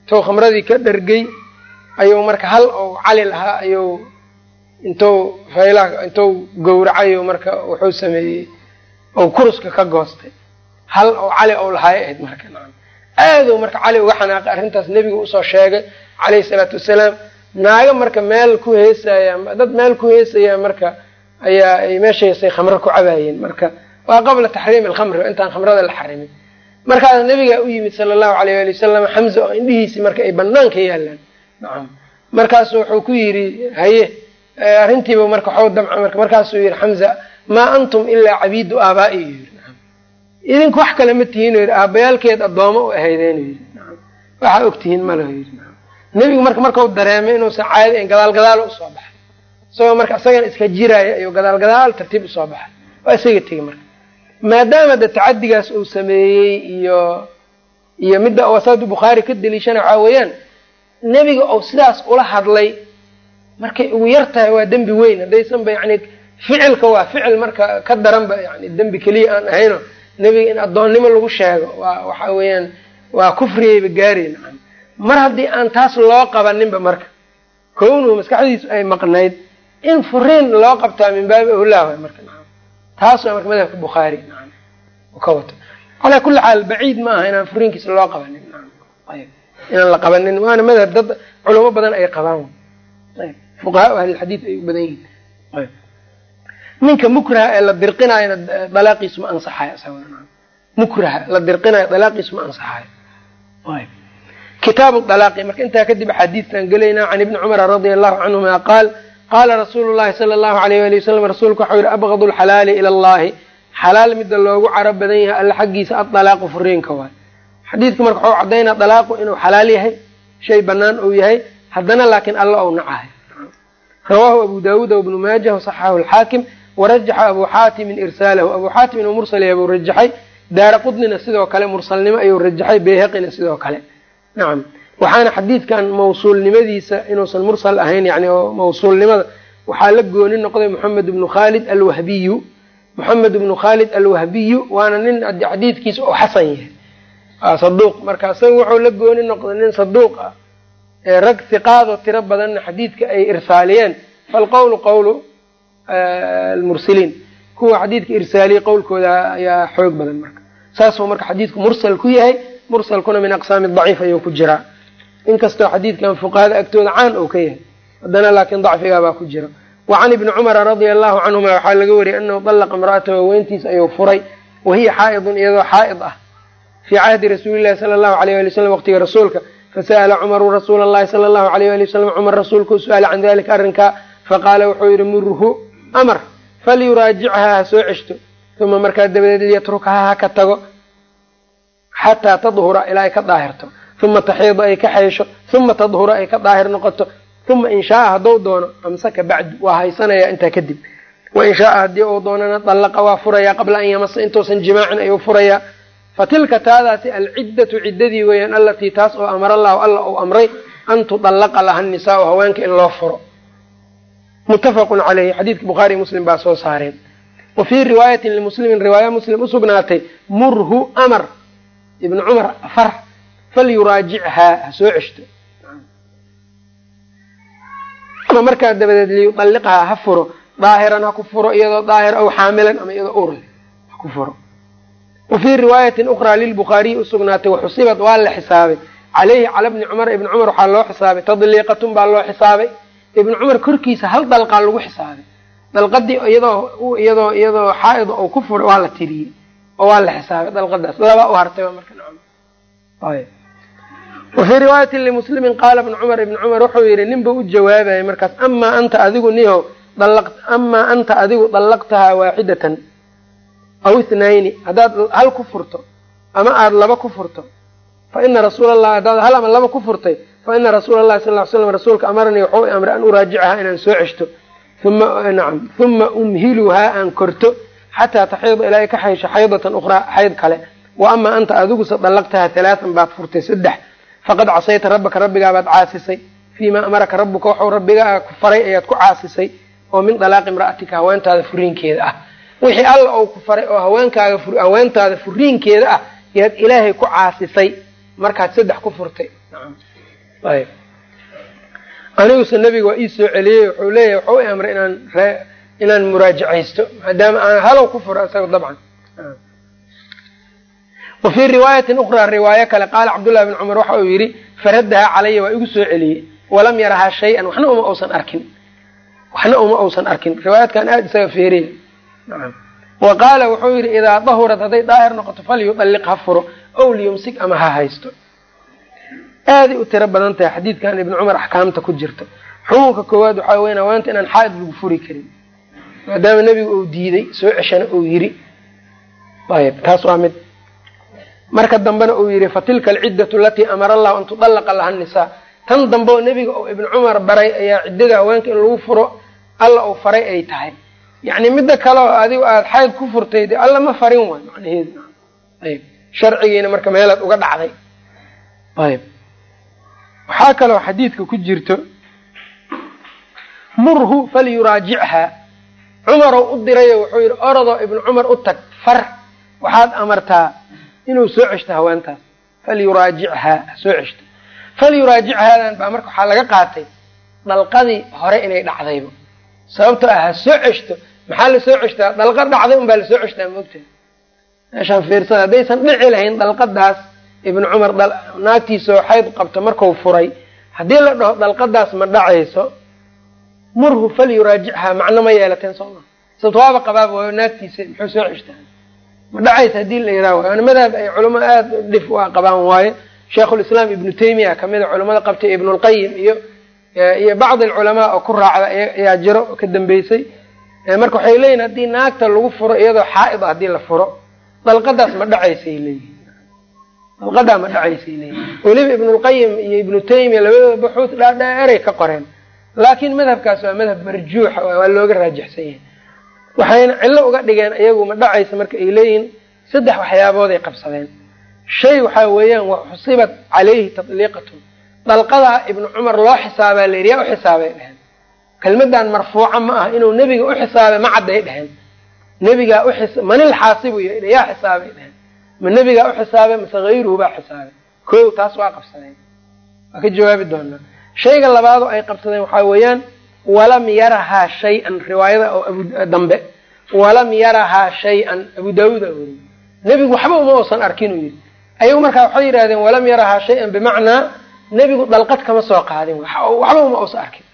Intuu khamradii ka dhargay ayuu marka hal ou cali lahaa ayuu intuu faylaha intuu gowracayo marka wuxuu sameeyey ou kuruska ka goostay. Hal ou cali ou lahaay ahayd marka nacam. Aaduu marka cali uga xanaaqay. Arrintaas nebiga u soo sheegay calayhi salaatu wasalaam. Naaga marka meel ku heesaya dad meel ku heesaya marka ayaa ay meeshaysay khamro ku cabaayeen marka. Waa qabla taxriimi alkhamri intaan khamrada la xarimin markaas nabigaa u yimid sala allahu alayh ali wasalam xamza oo indhihiisii marka ay banaanka yaalaan nacam markaasu wuxuu ku yidhi haye arrintiiba marka waxu damca marka markaasuu yihi xamza maa antum ilaa cabiidu aabaa'i. Yii idinku wax kale ma tihiin yidhi aabayaalkeed addoomo u ahaydeen. Yidhi waxaa ogtihiin malaho yidhi. Nebigu marka markau dareemay inuusan caadi ayn gadaal gadaal u soo baxay. Isagoo marka isagan iska jiraya ayuu gadaal gadaal tartiib u soo baxay. Waa isaga tegey marka maadaama de tacadigaas uu sameeyey iyo iyo midda wasaadu bukhaari ka deliishana waxaa weeyaan nebiga ou sidaas ula hadlay markay ugu yar tahay waa dembi weyn. Haddaysanba yani ficilka waa ficil marka ka daranba yani dembi keliya aan ahayno nebiga in addoonnimo lagu sheego waa waxa weeyaan waa kufrigayba gaari. Nacam mar haddii aan taas loo qabaninba marka kownuhu maskaxdiisu ay maqnayd in furiin loo qabtaa min baabi awlaa marka nacam taas waa marka madhabka bukhaari ka wato. Calaa kulli xaal baciid ma aha inaan furiinkiisa loo qabanin inaan la qabanin waana madhab dad culamo badan ay qabaan. Fuqahaa ahlilxadiid ay u badan yihiin. Ninka mukraha ee la dirqinaayona dalaaqiisu ma ansaxayo mukraha la dirqinayo dalaaqiisu ma ansaxayo. Kitaabu dalaaqi marka intaa kadib axaadiistaan gelaynaa can ibni cumara radia allahu canhuma qaal qaala rasuulu llahi sala allahu alayh ali wasalam rasuulku waxau yihi abqadu lxalaali ila allahi xalaal midda loogu caro badan yahay alla xaggiisa adalaaqu furiinka waay xadiidka marka waxuu cadaynaa dalaaqu inuu xalaal yahay shay banaan uu yahay haddana laakiin alla ou nacahay rawaahu abu daawuud wbnu maajah wasaxaxahu alxaakim warajaxa abu xaatimin irsaalahu abu xaatim inuu mursal yahay buu rajaxay daara qudnina sidoo kale mursalnimo ayuu rajaxay bayhaqina sidoo kale nacam waxaana xadiidkan mawsuulnimadiisa inuusan mursal ahayn yani oo mawsuulnimada waxaa la gooni noqday moxamed ibnu khaalid alwahbiyu. Moxamed ibnu khaalid alwahbiyu waana nin xadiidkiisa oo xasan yahay. Saduuq. Marka isaga wuxuu la gooni noqday nin saduuq ah ee rag hiqaadoo tiro badanna xadiidka ay irsaaliyeen. Falqowlu qowlu almursiliin kuwa xadiidka irsaaliyey qowlkooda ayaa xoog badan marka. Saasuu marka xadiidku mursal ku yahay mursalkuna min aqsaami daciif ayuu ku jiraa inkastoo xadiidkan fuqahada agtooda caan ou ka yahay. Haddana laakiin dacfigaabaa ku jira. Wa can ibni cumara radia allahu canhuma waxaa laga wariyay anahu dallaqa imra'atahu haweentiisa ayuu furay. Wa hiya xaa'idun iyadoo xaa'id ah fii cahdi rasuuli llahi sala allahu alayh ali wasalam waqtiga rasuulka. Fasa'ala cumaru rasuula allahi sala allahu alayh ali wasalam cumar rasuulkuu su'aala can dalika arrinkaa faqaala wuxuu yihi murhu amar falyuraajichaa ha soo ceshto. Uma markaa dabadeed liyatrukhaa ha ka tago xataa tadhura ilaa ay ka daahirto uma taxiida ay ka xaysho uma tadhura ay ka daahir noqoto uma in shaaa hadduu doono amsaka bacdu waa haysanaya intaa kadib wain shaaa haddii uu doonana dallaqa waa furayaa qabla an yamasa intuusan jimaacin ayuu furayaa fatilka taadaasi alciddatu ciddadii weeyaan allatii taas oo amara allahu alla uu amray an tudallaqa laha nisaau haweenka in loo furo muttafaqun caleyhi xadiidka bukhaari muslim baa soo saareen wa fii riwaayatin limuslimin riwaaya muslim usugnaatay murhu amar ibnu cumar far falyuraajichaa ha soo ceshto markaa dabadeed liyudalliqhaa ha furo daahiran ha ku furo iyadoo daahir aw xaamilan ama iyadoo urle ha ku furo wa fii riwaayatin ukhraa lilbukhaariyi usugnaatay waxusibad waa la xisaabay caleyhi cala bni cumar ibni cumar waxaa loo xisaabay tadliiqatun baa loo xisaabay ibni cumar korkiisa hal dalqaa lagu xisaabay dalqadii iyadoo iyadoo iyadoo xaa-id ou ku furay waa la tiriyey oo waa la xisaabay dalqadaas laba u hartayba marka nacam ayb wa fii riwaayatin limuslimin qaala ibnu cumar ibni cumar wuxuu yidhi nin buu u jawaabayay markaas amaa anta adigu niho amaa anta adigu dallaqtahaa waaxidatan aw ithnayni haddaad hal ku furto ama aada laba ku furto fa ina rasuula allah haddaad hal ama laba ku furtay fa ina rasuula allahi sal ly slam rasuulka amaranii wuxuu i amray an uraajicahaa inaan soo ceshto nacam uma umhiluhaa aan korto xataa taxiida ilaa ka xaysho xaydatan ukhraa xayd kale wa amaa anta adiguse dallaqtahaa halaatan baad furtay saddex faqad casayta rabbaka rabbigaabaad caasisay. Fii maa amaraka rabbuka waxuu rabbigaa ku faray ayaad ku caasisay. Oo min dalaaqi imra'atika haweentaada furiinkeeda ah. Wixii alla ou ku faray oo haweenkaaga haweentaada furiinkeeda ah yaad ilaahay ku caasisay. Markaad saddex ku furtay. Aniguse nebiga waa ii soo celiyey wuxuu leeyahay waxau i amray inaan inaan muraajacaysto maadaama aan halow ku furo isaga dabcan wa fii riwaayatin ukhraa riwaayo kale qaala cabdullahi bn cumar waxa uu yidhi faraddahaa calaya waa igu soo celiyey walam yarahaa shay-an. Waxna uma uusan arkin. Waxna uma uusan arkin. Riwaayaadkan aada isaga feeriya wa qaala wuxuu yidhi idaa dahurad hadday daahir noqoto falyudalliq ha furo. Ow liyumsik ama ha haysto. Aaday u tiro badan tahay xadiidkan ibni cumar axkaamta ku jirta xukunka koowaad waxaa weyn haweenta inaan xaaid lagu furi karin. Maadaama nebigu uu diiday soo ceshana uu yidhi. Ayb taas waa mid marka dambena uu yidhi fatilka alciddatu alatii amara allahu an tudallaqa laha nisaa tan dambe oo nebiga uu ibni cumar baray ayaa ciddada haweenka in lagu furo alla uu faray ay tahay. Yacni midda kale oo adigu aada xayd ku furtay de alla ma farin waay macnaheedu. Ayb sharcigiina marka meelaad uga dhacday. Ayb waxaa kaloo xadiidka ku jirto murhu falyuraajichaa cumarow u dirayo wuxuu yidhi orodoo ibnu cumar u tag far. Waxaad amartaa inuu soo ceshto haweentaas. Falyuraajichaa ha soo ceshto. Falyuraajicaadan baa marka waxaa laga qaatay dhalqadii hore inay dhacdayba. Sababtoo ah ha soo ceshto maxaa la soo ceshtaa? Dhalqa dhacday unbaa la soo ceshtaa maogtahay. Meeshaan fiirsada haddaysan dhici lahayn dhalqadaas ibnu cumar naagtiisao xayd qabta marku furay haddii la dhaho dhalqadaas ma dhacayso murhu falyuraajichaa macno ma yeelateen sooma sababto waaba qabaaba waayo naagtiisa muxuu soo ceshtaa ma dhacaysa haddii la yidhaha waana madhab ay culamo aada dhif waa qabaan waayo sheikhulislaam ibnu taymiya kamida culamada qabtay ibnulqayim iyo iyo bacdi alculamaa oo ku raacda ayaa jiro ka dambeysay. Marka waxay leeyihiin haddii naagta lagu furo iyadoo xaa-id haddii la furo dalqadaas ma dhacaysay leeyihiin dalqadaa ma dhacaysay leeyihiin weliba ibnulqayim iyo ibnu taymiya labadooda baxuud dhaadheeray ka qoreen. Laakiin madhabkaas waa madhab marjuuxa waa looga raajixsan yahay waxayna cillo uga dhigeen iyagu ma dhacaysa marka ay leeyihiin saddex waxyaabood ay qabsadeen. Shay waxaa weeyaan wa xusibat calayhi tadliiqatun. Dalqadaa ibnu cumar loo xisaabaa la yidhi yaa u xisaabay dheheen kelmadan marfuuca ma ah inuu nebiga u xisaabay ma cadday dheheen nebigaa u xis manil xaasibu y yaa xisaabay dheheen ma nebigaa u xisaabay mase hayruhu baa xisaabay? Ko taas waa qabsadeen. Waa ka jawaabi doonaa. Shayga labaadoo ay qabsadeen waxaa weeyaan walam yarahaa shay-an riwaayada oo dambe walam yarahaa shay-an abu daawuud a weriye nebigu waxba uma uusan arkin uu yidhi. Ayagu markaa waxay yidhahdeen walam yarahaa shay-an bimacnaa nebigu dalqad kama soo qaadin waxba uma uusan arkin.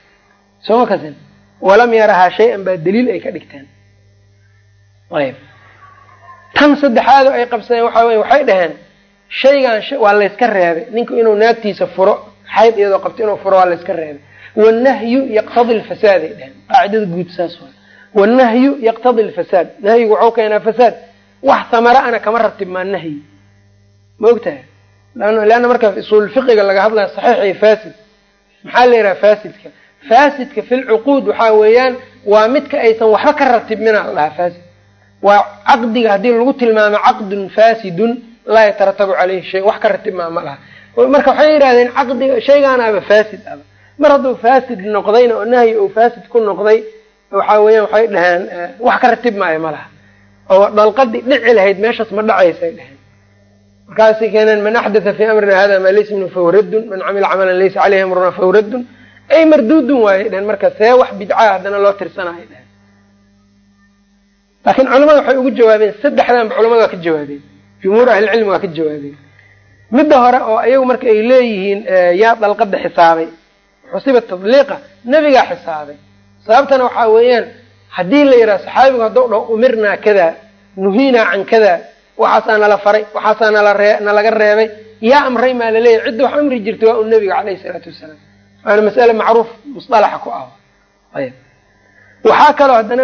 Sooma kasin? Walam yarahaa shay-an baa daliil ay ka dhigteen. Ayb. Tan saddexaado ay qabsadeen waxaa wey waxay dhaheen shaygan waa layska reebay ninku inuu naagtiisa furo xayd iyadoo qabto inuu furo waa layska reebay wanahyu yaqtadi lfasaad ay dheheen qaacidada guud saas waa wanahyu yaqtadi lfasaad nahyigu waxau keenaa fasaad wax samara ana kama ratib maa nahyi ma ogtahay leanna marka usuulfiqiga laga hadlaya saxiix iyo fasid maxaa la yidhaha fasidka fasidka fi lcuquud waxaa weeyaan waa midka aysan waxba ka ratibmina la dhahaa waa caqdiga haddii lagu tilmaamo caqdun fasidun laa yataratabu caleyhi shay wax ka ratibmaa ma laha marka waxay yidhahdeen caqdiga shaygaanaaba fasid aba mar hadduu fasid noqdayna oo nahyi uu fasid ku noqday waxaa weeyaan waxay dhaheen wax ka ratib maayo ma laha. Oo dhalqadii dhici lahayd meeshaas ma dhacaysay dheheen markaasay keeneen man axdatha fii amrina hada maa laysa minhu fahuwa raddun man camila camalan laysa caleyhi amruna fahuwa raddun. Ay marduudun waayay dheheen marka see wax bidcaa haddana loo tirsanayo dheheen laakiin culamada waxay ugu jawaabeen saddexdanba culamada waa ka jawaabeen jumhuur ahlicilmi waa ka jawaabeen. Midda hore oo iyagu marka ay leeyihiin yaa dalqada xisaabay xusiba tadliiqa nebigaa xisaabay sababtana waxaa weeyaan haddii la yidhaha saxaabigu hadduu dhaho umirnaa kada nuhiinaa can kada waxaasaa nala faray waxaasaa nalaga reebay yaa amray maa laleeyahy cidda wax amri jirtay waa un nebiga caleyhi salaatu wasalaam. Waana mas'ale macruuf musطalaxa ku ah ayb waxaa kaloo haddana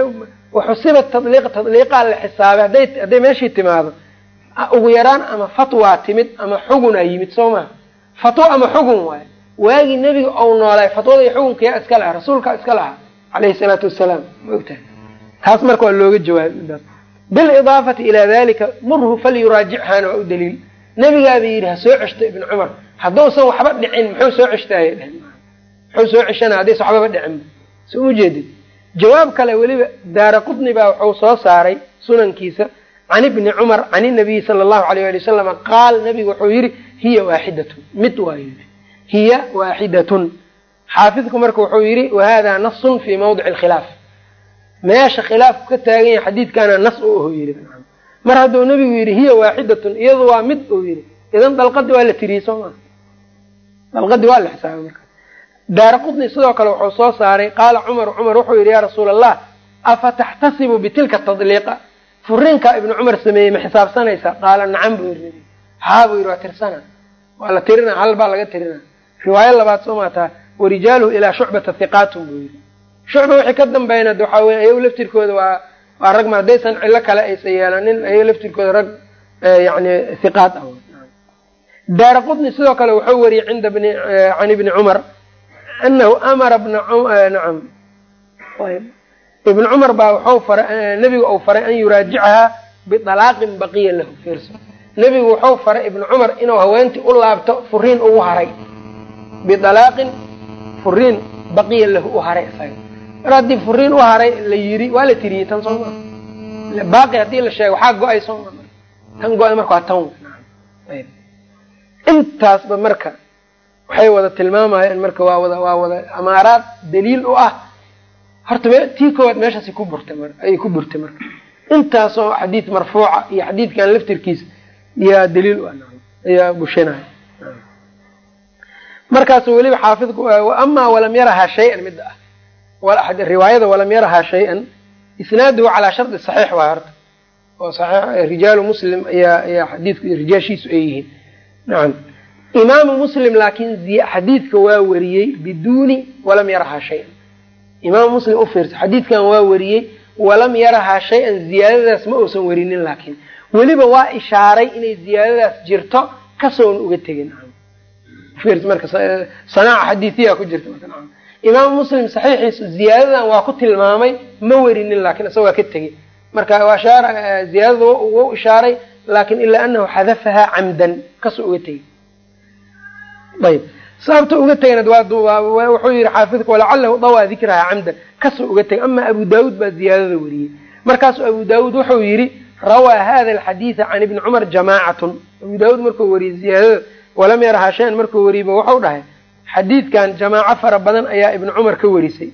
waxusiba tadliiq tadliiqaa la xisaabay. Haday hadday meeshii timaado ugu yaraan ama fatwaa timid ama xugunaa yimid soo maha fatwo ama xugun waayo waagii nebiga ou noolaay fatwada iyo xugunka yaa iska lahaa rasuulkaa iska lahaa caleyhi salaatu wasalaam ma ogtahay. Taas marka waa looga jawaabay midaas bilidaafati ilaa dalika murhu falyuraajichaana waa u daliil. Nebigaaba yidhi ha soo ceshto ibn cumar. Hadduusan waxba dhicin muxuu soo ceshtaayay? Dhehen muxuu soo ceshana haddaysan waxbaba dhicin. Soo ujeedid jawaab kale weliba daara qutni baa wuxuu soo saaray sunankiisa can ibni cumar can inabiyi sala allahu alayh ali wasalama qaal nabigu wuxuu yidhi hiya waaxidatun mid waa yidhi hiya waaxidatun. Xaafidku marka wuxuu yidhi wahada nasun fi mawdici alkhilaaf. Meesha khilaafku ka taagan yahay xadiidkaana nas u aho yidhi. Mar hadduu nabigu yidhi hiya waaxidatun iyadu waa mid uu yidhi. Idan dalqadii waa la tiriyey soo maa dalqadii waa la xisaabay marka. Daara sidoo kale wuxuu soo saaray qaala cumar cumar wuxuu yidhi yaa rasuula allah afa taxtasibu bitilka tadliiqa? Furiinka ibnu cumar sameeyey ma xisaabsanaysaa? Qaala nacam buu yidhi. Haa buu yidhi waa tirsana waa la tirina hal baa laga tirina riwaayo labaad soo maataa warijaaluhu ilaa shucbata hiqaatun buu yidhi. Shucba wixii ka dambeynad waxaa weye ayagu laftirkooda waa waa rag ma haddaysan cillo kale aysan yeelanin ayagu laftirkooda rag yani hiqaat ah. Daara qutni sidoo kale wuxuu wariyey cinda bni can ibni cumar anahu amara bna nacam. Ibn cumar baa wuxuu faray nebigu uu faray an yuraajicahaa bialaaqin baqiya lahu fiirso. Nebigu wuxuu faray ibnu cumar inuu haweentii u laabto furiin ugu haray bialaaqin furiin baqiya lahu u haray isaga mar haddii furiin u haray la yiri waa la tiriyey tan soo maa baaqi haddii la sheega waxaa go'ay soo maa tan go'ay marka waa tan intaasba marka waxay wada tilmaamayeen marka waa wada waa wada amaaraad daliil u ah horta tii koowaad meeshaasi ku burtay mar ayay ku burtay marka intaasoo xadiid marfuuca iyo xadiidkan laftirkiisa yaa daliil u ah ayaa bushinaya markaasu weliba xaafidku amaa walam yarahaa shay-an midda ah. Riwaayada walam yarahaa shay-an isnaaduhu calaa shardi saxiix waa horta. Oo saxiix rijaalu muslim ayaa ayaa xadiidku rijaashiisu ay yihiin. Nacam imaamu muslim laakiin xadiidka waa wariyey biduuni walam yarahaa shay-an. Imaamu muslim u fiirsa xadiidkan waa wariyey walam yarahaa shay-an ziyaadadaas ma uusan warinin laakiin. Weliba waa ishaaray inay ziyaadadaas jirto kasoon uga tegin marka sanaaca xadiiiya ku jirta imaamu muslim saxiixiisu ziyaadadan waa ku tilmaamay ma werinin laakiin isaga waa ka tegey. Marka ziyaadada wau ishaaray laakin ilaa anahu xadafahaa camdan ka soo uga tegey. Ayb sababta uga tegan wuxuu yihi xaafidku walacalahu dawaa dikraha camdan ka soo uga tegay ama abu daawuud baa ziyaadada wariyey. Markaasuu abu daawuud wuxuu yihi rawaa hada alxadiida can ibni cumar jamaacatun. Abu daawuud markuu wariyey ziyaadada walam yarahaa shan markuu wariyba wuxuu dhahay xadiidkan jamaaco fara badan ayaa ibni cumar ka warisay.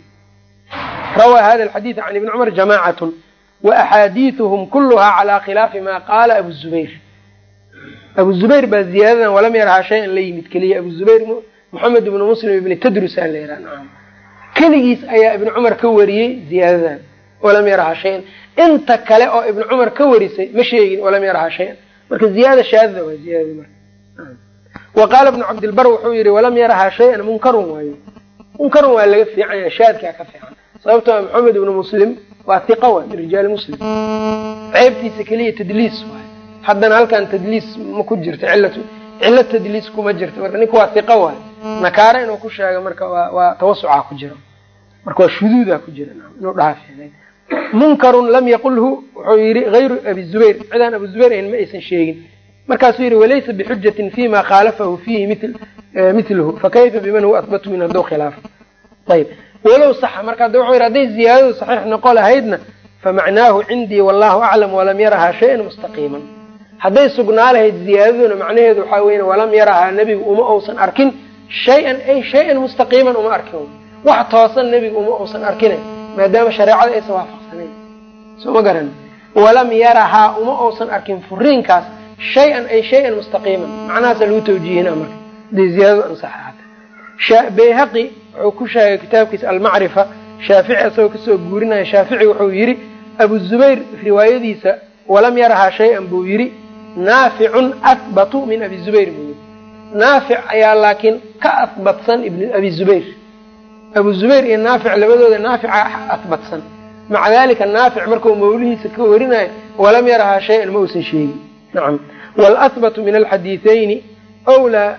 Rawaa hada alxadiida can ibni cumar jamaacatun wa axaadiiduhum kuluhaa calaa khilaafi ma qaala abu zubayr. Abu zubayr baa ziyaadadan walam yarahaa shay-an la yimid. Keliya abu zubayr moxamed ibnu muslim ibni tadrusaa la yidhaha keligiis ayaa ibni cumar ka wariyey ziyaadadan walam yarahaa shay-an. Inta kale oo ibni cumar ka warisay ma sheegin walam yarahaa shay-an. Marka ziyaada shaadada waa ziyaadada marka wa qaala ibnu cabdilbar wuxuu yihi walam yarahaa shay-an munkarun waayo munkarun waa laga fiican yahay shaadkaa ka fiican. Sababtoo moxamed ibnu muslim waa waay min rijaali muslim. Ceebtiisa keliya tadliis waay. Haddana halkan tadliis ma ku jirto cilatu cilo tadliis kuma jirto. Marka ninka waa hiqa waay. Nakaare inuu ku sheego marka waa waa tawasucaa ku jiro. Marka waa shuduudaa ku jira inuu dhaha fiicnay munkarun lam yaqulhu wuxuu yihi hayru abi zubayr. Cidaan abu zubayr ahayn ma aysan sheegin markaasuu yihi walaysa bixujatin fima khaalafahu fiihi miluhu fakayfa biman huwa ahbatu min hadduu khilaafo ayb walow saxa marka ada wuxuu yihi hadday ziyaadadu saxiix noqo lahaydna famacnaahu cindii wallahu aclam walam yarahaa shayan mustaqiiman. Hadday sugnaa lahayd ziyaadaduna macnaheedu waxaa weya walam yarahaa nebigu uma uusan arkin shay-an ay shay-an mustaqiiman uma arkin. Wax toosan nebigu uma uusan arkina maadaama shareecada aysan waafaqsanayn. Soo ma garan. Walam yarahaa uma uusan arkin furiinkaas shay-an ay shay-an mustaqiiman macnahaasa lagu tawjiihina marka haday ansaxaata bayhaqi wuxuu ku sheegay kitaabkiisa almacrifa shaafici isagoo ka soo guurinaya shaafici wuxuu yidhi abu zubayr riwaayadiisa walam yarahaa shay-an buu yidhi naaficun ahbatu min abi zubayr buu yidhi naafic ayaa laakiin ka ahbatsan ibn abi zubayr abu zubayr iyo naafic labadooda naafica ahbatsan maca dalika naafic markuu mawlihiisa ka warinayo walam yarahaa shay-an ma uusan sheegin nacam waalahbatu min alxadiiثayni wlaa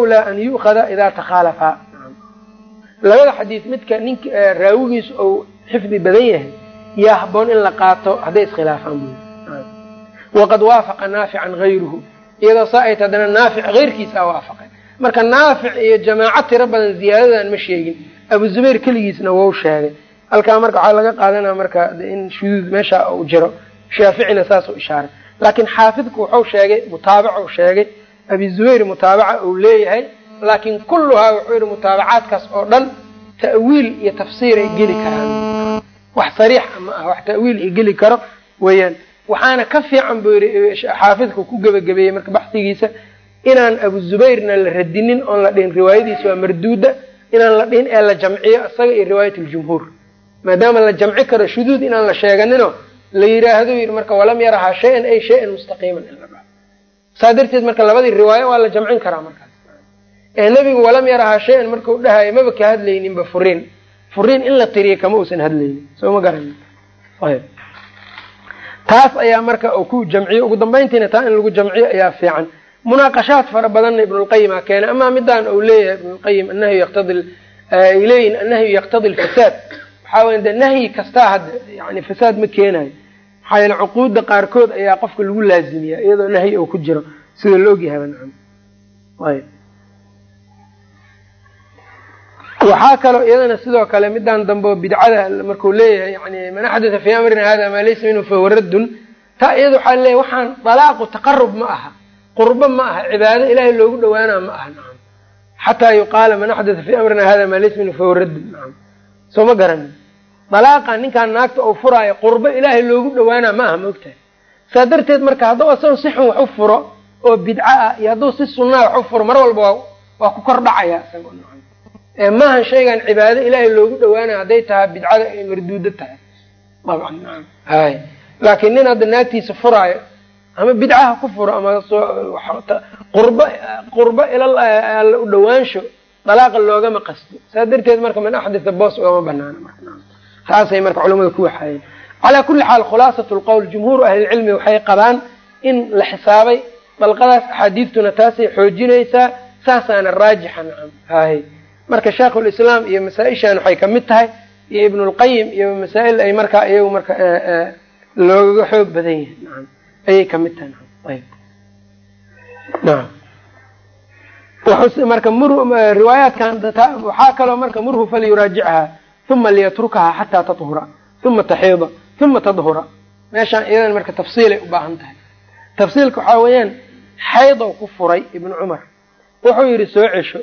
wlaa an yu'khada idaa takhaalafaa labada xadiis midka ninka raawigiisu ou xifdi badan yahay yaa haboon in la qaato hadday iskhilaafaan bu waqad waafaqa naafican hayruhu iyadoo saa ay haddana naafic heyrkiisaa waafaqay marka naafic iyo jamaaco tiro badan ziyaadadan ma sheegin abu zubayr keligiisna wou sheegay halkaa marka waxaa laga qaadanaya marka in shuduud meesha uu jiro shaaficina saasuu ishaaray laakiin xaafidku wuxuu sheegay mutaabacu sheegay abi zubayr mutaabaca uu leeyahay laakiin kulluhaa wuxuu yihi mutaabacaadkaas oo dhan ta'wiil iyo tafsiir ay geli karaan. Wax sariixa ma aha wax ta'wiil ay geli karo weeyaan. Waxaana ka fiican buu yihi xaafidku ku gebagabeeyey marka baxdigiisa inaan abu zubayrna la radinin oon la dhihin riwaayadiisa waa marduuda inaan la dhihin ee la jamciyo isaga iyo riwaayat ljumhuur maadaama la jamci karo shuduud inaan la sheeganino la yiraahdo yii marka walam yarahaa shay-an ay shay-an mustaqiiman saa darteed marka labadii riwaayo waa la jamcin karaa markaas. Ee nebigu walam yarahaa shay-an markau dhahayo maba ka hadlayninba furiin furiin in la tiriya kama uusan hadlaynin. Soo ma garanin ayb taas ayaa marka uu ku jamciyo. Ugu dambayntiina taa in lagu jamciyo ayaa fiican. Munaaqashaad fara badanna ibnulqayima keenay amaa midaan uu leeyahay ibnulqayim anahyu yaqtadi ay leeyihiin annahyu yaqtadi lfasaad waxaa weya de nahyi kastaa hadda yani fasaad ma keenayo maxaa yeele cuquudda qaarkood ayaa qofka lagu laazimiyaa iyadoo nahyi uu ku jiro sida la ogyahaba nacam. Waxaa kaloo iyadana sidoo kale midaan dambe bidcada marku leeyahay yani man axdatha fii amrina hada maa laysa minhu fahuwa raddun taa iyada waxaa leeyahy waxaan dalaaqu taqarub ma aha qurbo ma aha cibaado ilaahay loogu dhawaana ma aha nacam. Xataa yuqaala man axdatha fii amrina hada maa laysa minhu fahuwa raddun nacam. Soo ma garanin dalaaqa ninkaan naagta uu furaayo qurbo ilaahay loogu dhawaana ma aha maogtahay saa darteed marka hadduu asagoo si xun wax u furo oo bidco ah iyo hadduu si sunnaa wax u furo mar walba waa ku kor dhacaya. Maahan shaygan cibaado ilaahay loogu dhawaanayo hadday tahay bidcada ay marduudo tahay. Hay laakiin nin hadda naagtiisa furaayo ama bidcaha ku furo ama qurba qurbo ilal u dhawaansho dalaaqa loogama qasto saa darteed marka man axdatha boos ugama banaano marka taasay marka culamada ku waxaayeen. Calaa kulli xaal khulaasat lqowl jumhuuru ahlilcilmi waxay qabaan in la xisaabay dalqadaas axaadiistuna taasay xoojinaysaa saasaana raajixa nacam hay marka sheikhulislaam iyo masaa-ishan waxay ka mid tahay iyo ibnulqayim iyo masaa-il ay markaa iyagu marka loogaga xoog badan yahay naam. Ayay ka mid tahay ayb naam. Marka riwaayaatkan waxaa kaloo marka murhu falyuraajichaa uma liyatrukahaa xataa tahura uma taxiida uma tadhura meeshaan iyadan marka tafsiilay u baahan tahay tafsiilka waxaa weeyaan xaydow ku furay ibnu cumar wuxuu yidhi soo cesho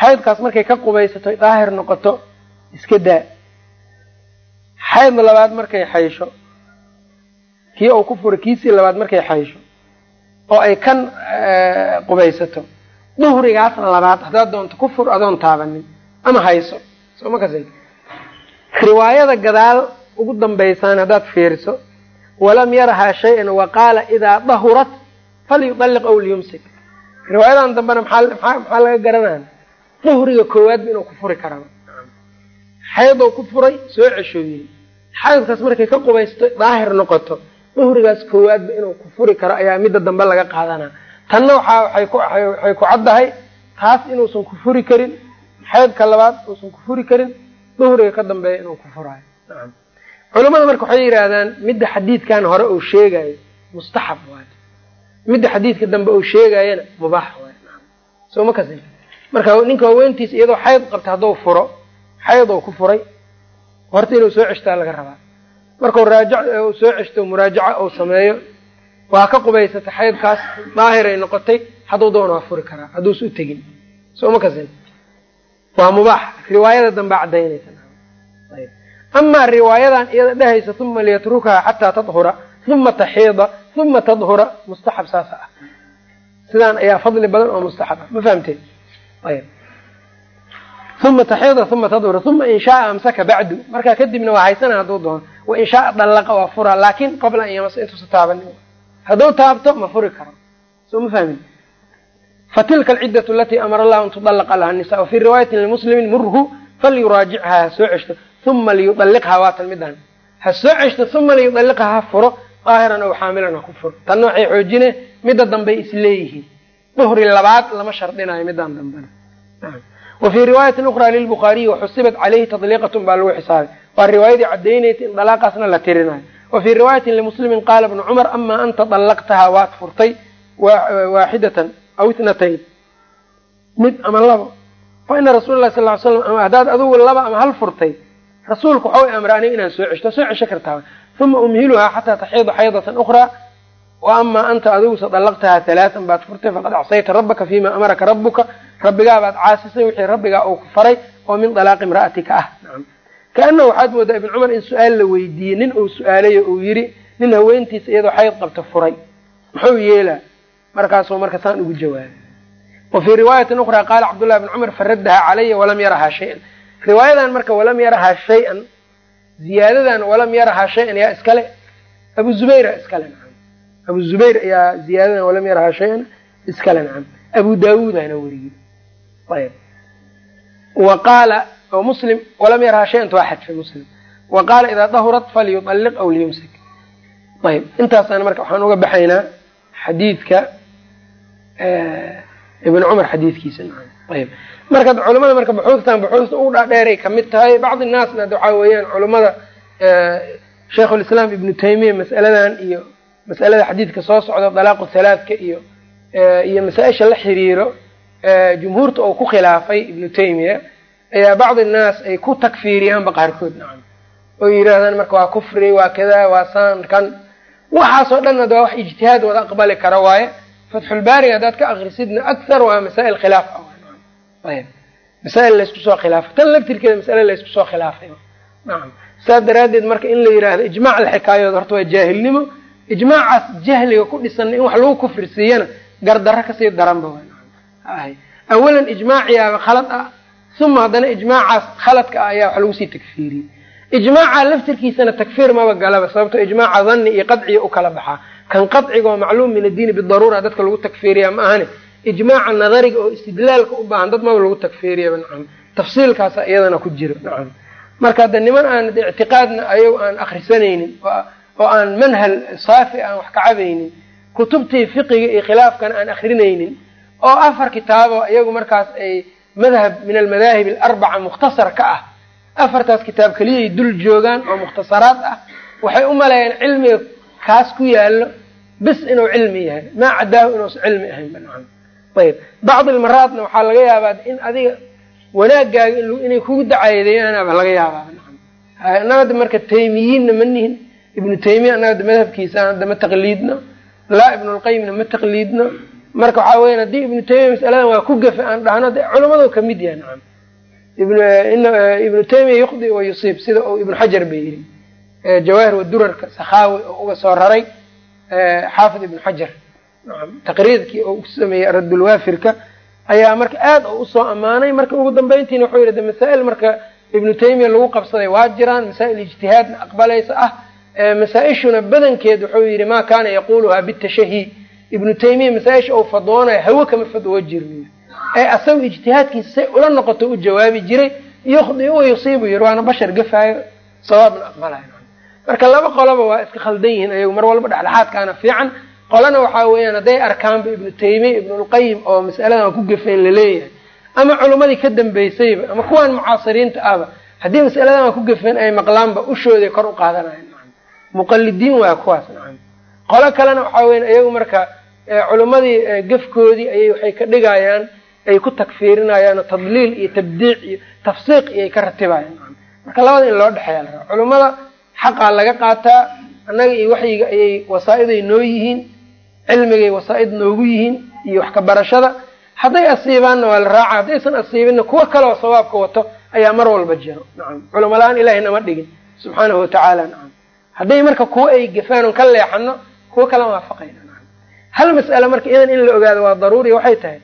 xaydkaas markay ka qubaysato daahir noqoto iska daa xayd labaad markay xaysho kii uu ku furay kiisii labaad markay xaysho oo ay kan qubaysato duhrigaas labaad haddaad doonto ku fur adoon taabanin ama hayso soo ma kas riwaayada gadaal ugu dambaysaan haddaad fiiriso walam yarahaa shay-an wa qaala idaa dahurat falyudalliq aw liyumsik. Riwaayadan dambena maxaa laga garanaya duhriga koowaadba inuu ku furi karaba. Xaydou ku furay soo ceshooyey. Xaydkaas markay ka qubaysto daahir noqoto. Duhrigaas koowaadba inuu ku furi karo ayaa midda dambe laga qaadanaa tanna waxaa waxay ku caddahay taas inuusan ku furi karin xaydka labaad uusan ku furi karin duhriga ka dambeeya inuu ku furaayo culamada marka waxay yidhaahdaan midda xadiidkan hore uu sheegayo mustaxab waay. Midda xadiidka dambe uu sheegayana mubaax waay. Soo ma kasi marka ninka haweentiisa iyadoo xayd qabta hadduu furo xayd ou ku furay horta inuu soo ceshtaa laga rabaa. Markau raajac uu soo ceshto muraajaca uu sameeyo waa ka qubaysata xaydkaas daahiray noqotay hadduu doona waa furi karaa hadduusa u tegin. Soo ma kasin waa mubaax. Riwaayada dambea cadaynaysa amaa riwaayadan iyada dhehaysa uma liyatrukaha xataa tadhura uma taxiida uma tadhura mustaxab saasa ah. Sidaan ayaa fadli badan oo mustaxab ah. Ma fahamteen? Uma taxiida uma tadhura uma in shaaa amsaka bacdu. Markaa kadibna waa haysana hadduu doono. Wa in shaaa dallaqa waa furaa laakin qabla an yamasa intuusa taabanin. Hadduu taabto ma furi karo. Soo ma fahmin fatilka alciddatu alatii amara allahu an tudalaqa laha nisa wafii riwaayatin limuslimin murhu falyuraajichaa ha soo ceshto uma liyudalliqhaa waatan midaan ha soo ceshto uma liyudalliqhaa ha furo daahiran ow xaamilan ha ku furo. Tanna waxay xoojine midda dambey isleeyihiin duhri labaad lama shardinayo midaan dambena. Wa fii riwaayatin ukhraa lilbukhaariyi waxusibat caleyhi tadliiqatun baa lagu xisaabay. Waa riwaayadii cadaynaysa in dalaaqaasna la tirinayo. Wa fii riwaayatin limuslimin qaala bnu cumar amaa anta dallaqtahaa waad furtay waaxidatan aw itnatayn mid ama labo fa ina rasuula lah sal ly slam haddaad adugu laba ama hal furtay rasuulku waxau amra aniga inaan soo ceshto soo cesho kartaa. Uma umhiluhaa xataa taxiida xaydatan ukhraa wa amaa anta adigu sadallaqtahaa halaatan baad furtay faqad acsayta rabbaka fima amaraka rabbuka rabbigaabaad caasisay wixii rabbigaa uu ku faray oo min dalaaqi imra'atika ah. Nacam kaana waxaad moodaa ibn cumar in su'aal la weydiiyey nin uu su'aalayo uu yidhi nin haweentiisa iyadoo xayd qabta furay. Muxuu yeelaa markaasuu marka saan ugu jawaabay. Wa fii riwaayatin ukhraa qaala cabdullahi bn cumar faraddahaa calaya walam yarahaa shay-an. Riwaayadan marka walam yarahaa shay-an ziyaadadan walam yarahaa shay-an yaa iskale. Abu zubayra iskale nacam abu zubayr ayaa ziyaadadan walam yarahaa shay-an iskale nacam abu daawuudana weriyey ayb wa qaala oo muslim walam yarahaa shay-anta waa xadfay muslim. Wa qaala idaa dahurat falyuطalliq aw liyumsik. Ayb intaasaan marka waxaan uga baxaynaa xadiidka ibn cumar xadiidkiisa ayb marka culamada marka buxuustan buxuusta ugu dhaadheeray ka mid tahay bacdi naasna waxaa weeyaan culamada sheikhulislaam ibnu taymiya mas'aladan iyo mas'alada xadiidka soo socda dalaaqu halaadka iyo iyo masaa-isha la xiriiro jumhuurta oo ku khilaafay ibnu taymiya ayaa bacdi naas ay ku takfiiriyaanba qaarkood nacam oo yidhaahdaan marka waa kufri waa kada waa saan kan. Waxaasoo dhan ad waa wax ijtihaad wada aqbali kara waaye fatxulbaariga haddaad ka akrisidna akthar waa masaa'il khilaaf ayb masaa'il laysku soo khilaafay tan laftirkeeda masale laysku soo khilaafay nacam saas daraaddeed marka in la yidhaahdo ijmac la xikaayooda horta waa jaahilnimo ijmaacaas jahliga ku dhisanna in wax lagu kufrisiiyana gardarro ka sii daranba hay awalan ijmaaciyaaba khalad ah uma haddana ijmaacaas khaladka ah ayaa wax lagu sii takfiiriyey ijmaaca laftirkiisana takfiir maba galaba sababto ijmaaca dhanni iyo qadciga u kala baxaa kan qadciga oo macluum min addiini bidaruura dadka lagu takfiiriya ma ahane ijmaaca nadariga oo istidlaalka u baahan dad maba lagu takfiiriyaba nacam. Tafsiilkaasa iyadana ku jiro nacam. Marka hadda niman aan ictiqaadna ayago aan akrisanaynin oo aan manhal saafi aan wax ka cabaynin kutubtii fiqiga iyo khilaafkana aan akrinaynin oo afar kitaabo iyagu markaas ay madhab min almadaahib alarbaca mukhtasar ka ah. Afartaas kitaab keliyay dul joogaan oo mukhtasaraad ah. Waxay u maleeyaan cilmiga kaas ku yaallo bis inuu cilmi yahay maa cadaahu inuusan cilmi ahayn banacam ayib bacdi almaraatna waxaa laga yaabaa in adiga wanaagaaga inay kugu dacaayadeeyaanaba laga yaabaa annagada marka taymiyiinna ma nihin ibnu taymiya annagada madhabkiisa hadda ma taqliidno laa ibnulqayimna ma taqliidno marka waxaa weyan haddii ibnu taymiya masaladan waa ku gafe aan dhahno de culamadu ka mid yahay nacam ibnu taymiya yuqdi wa yusiib sida uu ibnu xajar ba yidhi jawaahir wadurarka sakhaawi oo uga soo raray xaafid ibnu xajar taqriidkii oo ku sameeyey raddulwaafirka ayaa marka aad u u soo ammaanay marka ugu dambeyntiina wuxuu yidhi de masaa'il marka ibnu taymiya lagu qabsaday waa jiraan masaa'il ijtihaadna aqbalaysa ah masaa-ishuna badankeed wuxuu yidhi ma kaana yaquluhaa bitashahi ibnu taymiya masaa-isha uu fadwoonayo hawe kama fadwo jirin ee asaga ijtihaadkiisa say ula noqoto u jawaabi jiray yukhdi wa yusiibu yiri waana bashar gafaayo sawaabna aqbalayo marka laba qoloba waa iska khaldan yihiin ayagu mar walba dhexdhexaadkaana fiican. Qolana waxaa weeyaan hadday arkaanba ibnu taymiya ibnulqayim oo mas'aladan ku gafayn la leeyahay ama culimmadii ka dambeysayba ama kuwaan mucaasiriinta ahba haddii mas'aladan ku gafayn ay maqlaanba ushooday kor u qaadanayan muqalidiin waa kuwaas nacam. Qolo kalena waxaa weyan iyagu marka culimmadii gafkoodii ayay waxay ka dhigayaan ay ku takfiirinayaan tadliil iyo tabdiic iyo tafsiiq iyay ka ratibayaan marka labada in loo dhexeeya culimmada xaqaa laga qaataa annaga iyo waxyiga ayay wasaa-iday noo yihiin cilmigay wasaa-id noogu yihiin iyo wax ka barashada hadday asiibaanna waa la raaca haddaysan asiibinna kuwo kaleoo sawaabka wato ayaa mar walba jiro. Nacam culamo la'aan ilahay nama dhigin. Subxaanahu watacaala nacam hadday marka kuwo ay gafaan on ka leexano kuwo kala waafaqayna nacam hal mas'ale marka iyadan in la ogaado waa daruuri waxay tahay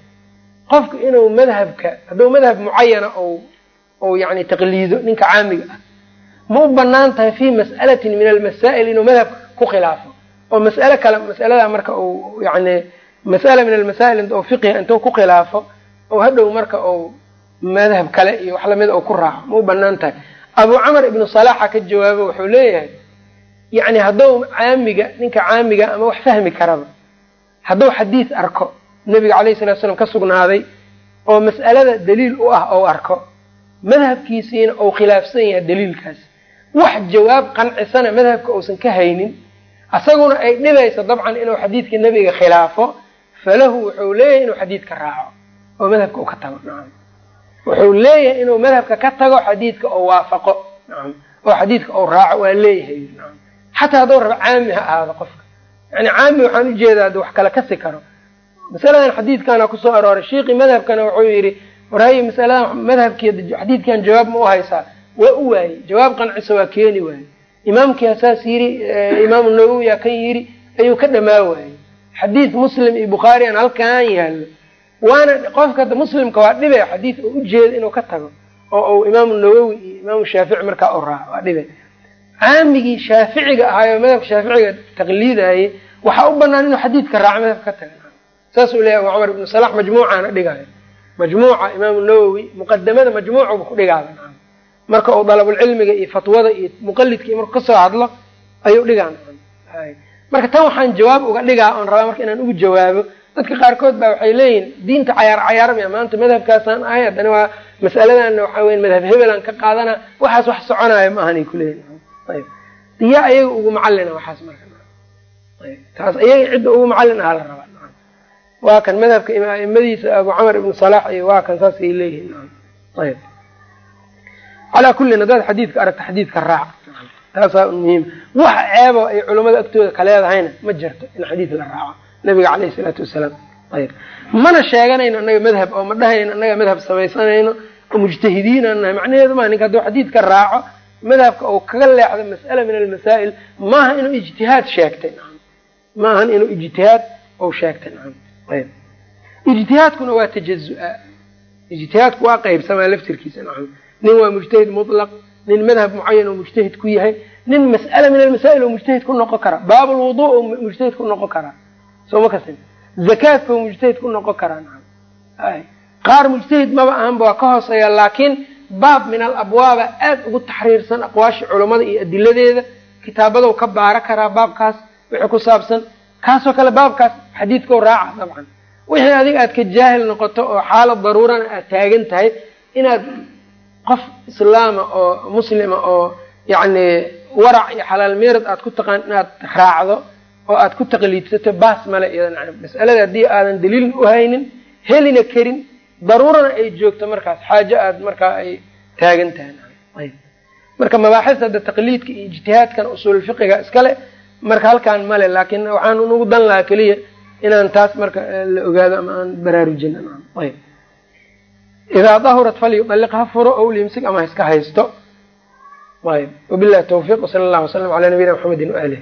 qofku inuu madhabka hadduu madhab mucayana ou ou yani taqliido ninka caamiga ah ma bannaan tahay fi mas'alatin min almasaa'il inuu madhabka ku khilaafo. oo mas'ale kale mas'alada marka uu yani mas'ala min almasaa'il oo fiqiha intuu ku khilaafo oo hadhow marka uu madhab kale iyo wax lamida uu ku raaco ma bannaan tahay. Abu camar ibnu salaaxa ka jawaabo wuxuu leeyahay yacni hadduu caamiga ninka caamiga ama wax fahmi karaba hadduu xadiis arko nebiga calayhi salatu slam ka sugnaaday oo mas'alada daliil u ah ou arko madhabkiisiina uu khilaafsan yahay daliilkaas wax jawaab qancisana madhabka uusan ka haynin asaguna ay dhibayso dabcan inuu xadiidka nebiga khilaafo falahu wuxuu leeyahay inuu xadiidka raaco oo madhabka uu ka tago. Nacam wuxuu leeyahay inuu madhabka ka tago xadiidka oo waafaqo. Nacam oo xadiidka ou raaco waa leeyahay. Nacam xataa hadduu rabo caami ha ahaado qofka. Yani caami waxaan u jeedaa ad wax kale kasi karo. Masaladan xadiidkana ku soo arooray. Shiiqii madhabkana wuxuu yidhi warhaye masaladan madhabkii xadiidkan jawaab ma u haysaa waa u waayey jawaab qanciso waa keeni waayey imaamkii saas yiri imaamu nawowiya kan yiri ayuu ka dhamaa waayey xadiid muslim iyo bukhaari aan halkaan yaallo waana qofka muslimka waa dhibe xadiid oo ujeeda inuu ka tago oo uu imaamu nawowi iyo imaamu shaafici markaa u raaco waa dhibe caamigii shaaficiga ahaayo madhabka shaaficiga taqliidayey waxaa u banaan inuu xadiidka raaco madhabka ka taga saasuu leeyahy abu cumar ibnu salax majmuucaana dhigayo majmuuca imaamu nawowi muqadamada majmuucba ku dhigaaba marka uu dalabulcilmiga iyo fatwada iyo muqalidka marku ka soo hadlo ayuu dhigaa marka tan waxaan jawaab uga dhigaa oon rabaa marka inaan ugu jawaabo. Dadka qaarkood baa waxay leeyihiin diinta cayaar cayaar maya maanta madhabkaasaan ahay haddana waa mas'aladana waxa weya madhab hebelaan ka qaadana waxaas wax soconaayo ma ahanay kuleeyihin ayb. Diyaa ayaga ugu macallina waxaas marka. Taas ayaga cidda ugu macallin aha la rabaa. Waa kan madhabka aimadiisa abu camar ibnu salax iyo waa kan saasay leeyihiin. Ayb calaa kullin haddaad xadiidka aragta xadiidka raac. Taasaa muhiim. Wax ceebo ay culamada agtooda ka leedahayna ma jirto in xadiid la raaco. Nabiga caleyhi isalaatu wasalaam. Ayb mana sheeganayno annaga madhab oo ma dhahayno annaga madhab samaysanayno oo mujtahidiinaan nahay macnaheedu maa ninka hadduu xadiidka raaco madhabka uu kaga leexdo mas'ala min almasaa'il maaha inuu ijtihaad sheegtay. Maahan inuu ijtihaad ou sheegtay. Ayb ijtihaadkuna waa tajazu-a ijtihaadku waa qaybsamaa laftirkiisa. nacam nin waa mujtahid mutlaq nin madhab mucayan oo mujtahid ku yahay nin mas'ala min almasaa'il oo mujtahid ku noqon kara baabulwudu oo mujtahid ku noqon karaa soo ma kasin? Zakaadka oo mujtahid ku noqon karaa nacam qaar mujtahid maba ahanba waa ka hooseeya laakiin baab min alabwaaba aad ugu taxriirsan aqwaasha culammada iyo adiladeeda kitaabadow ka baara karaa baabkaas wixii ku saabsan kaasoo kale baabkaas xadiidkao raaca dabcan. Wixii adiga aad ka jaahil noqoto oo xaalad daruurana aad taagan tahay inaad qof islaama oo muslima oo yacni warac iyo xalaal meerad aad ku taqaan inaad raacdo oo aad ku taqliidsato baas male iyada mas'alada haddii aadan daliil u haynin helina karin daruurana ay joogto markaas xaajo aad markaa ay taagan tahay. Marka mabaaxista hadda taqliidka iyo ijtihaadkan usuulfiqiga iskale marka halkaan male laakiin waxaan unugu dan lahaa keliya inaan taas marka la ogaado ama aan baraarujin idaa dahurat falyudaliq ha furo ow limsig ama ha iska haysto ayb wabillahi tawfiq wsala allahu wasalam calaa nabiyina maxamedin waalih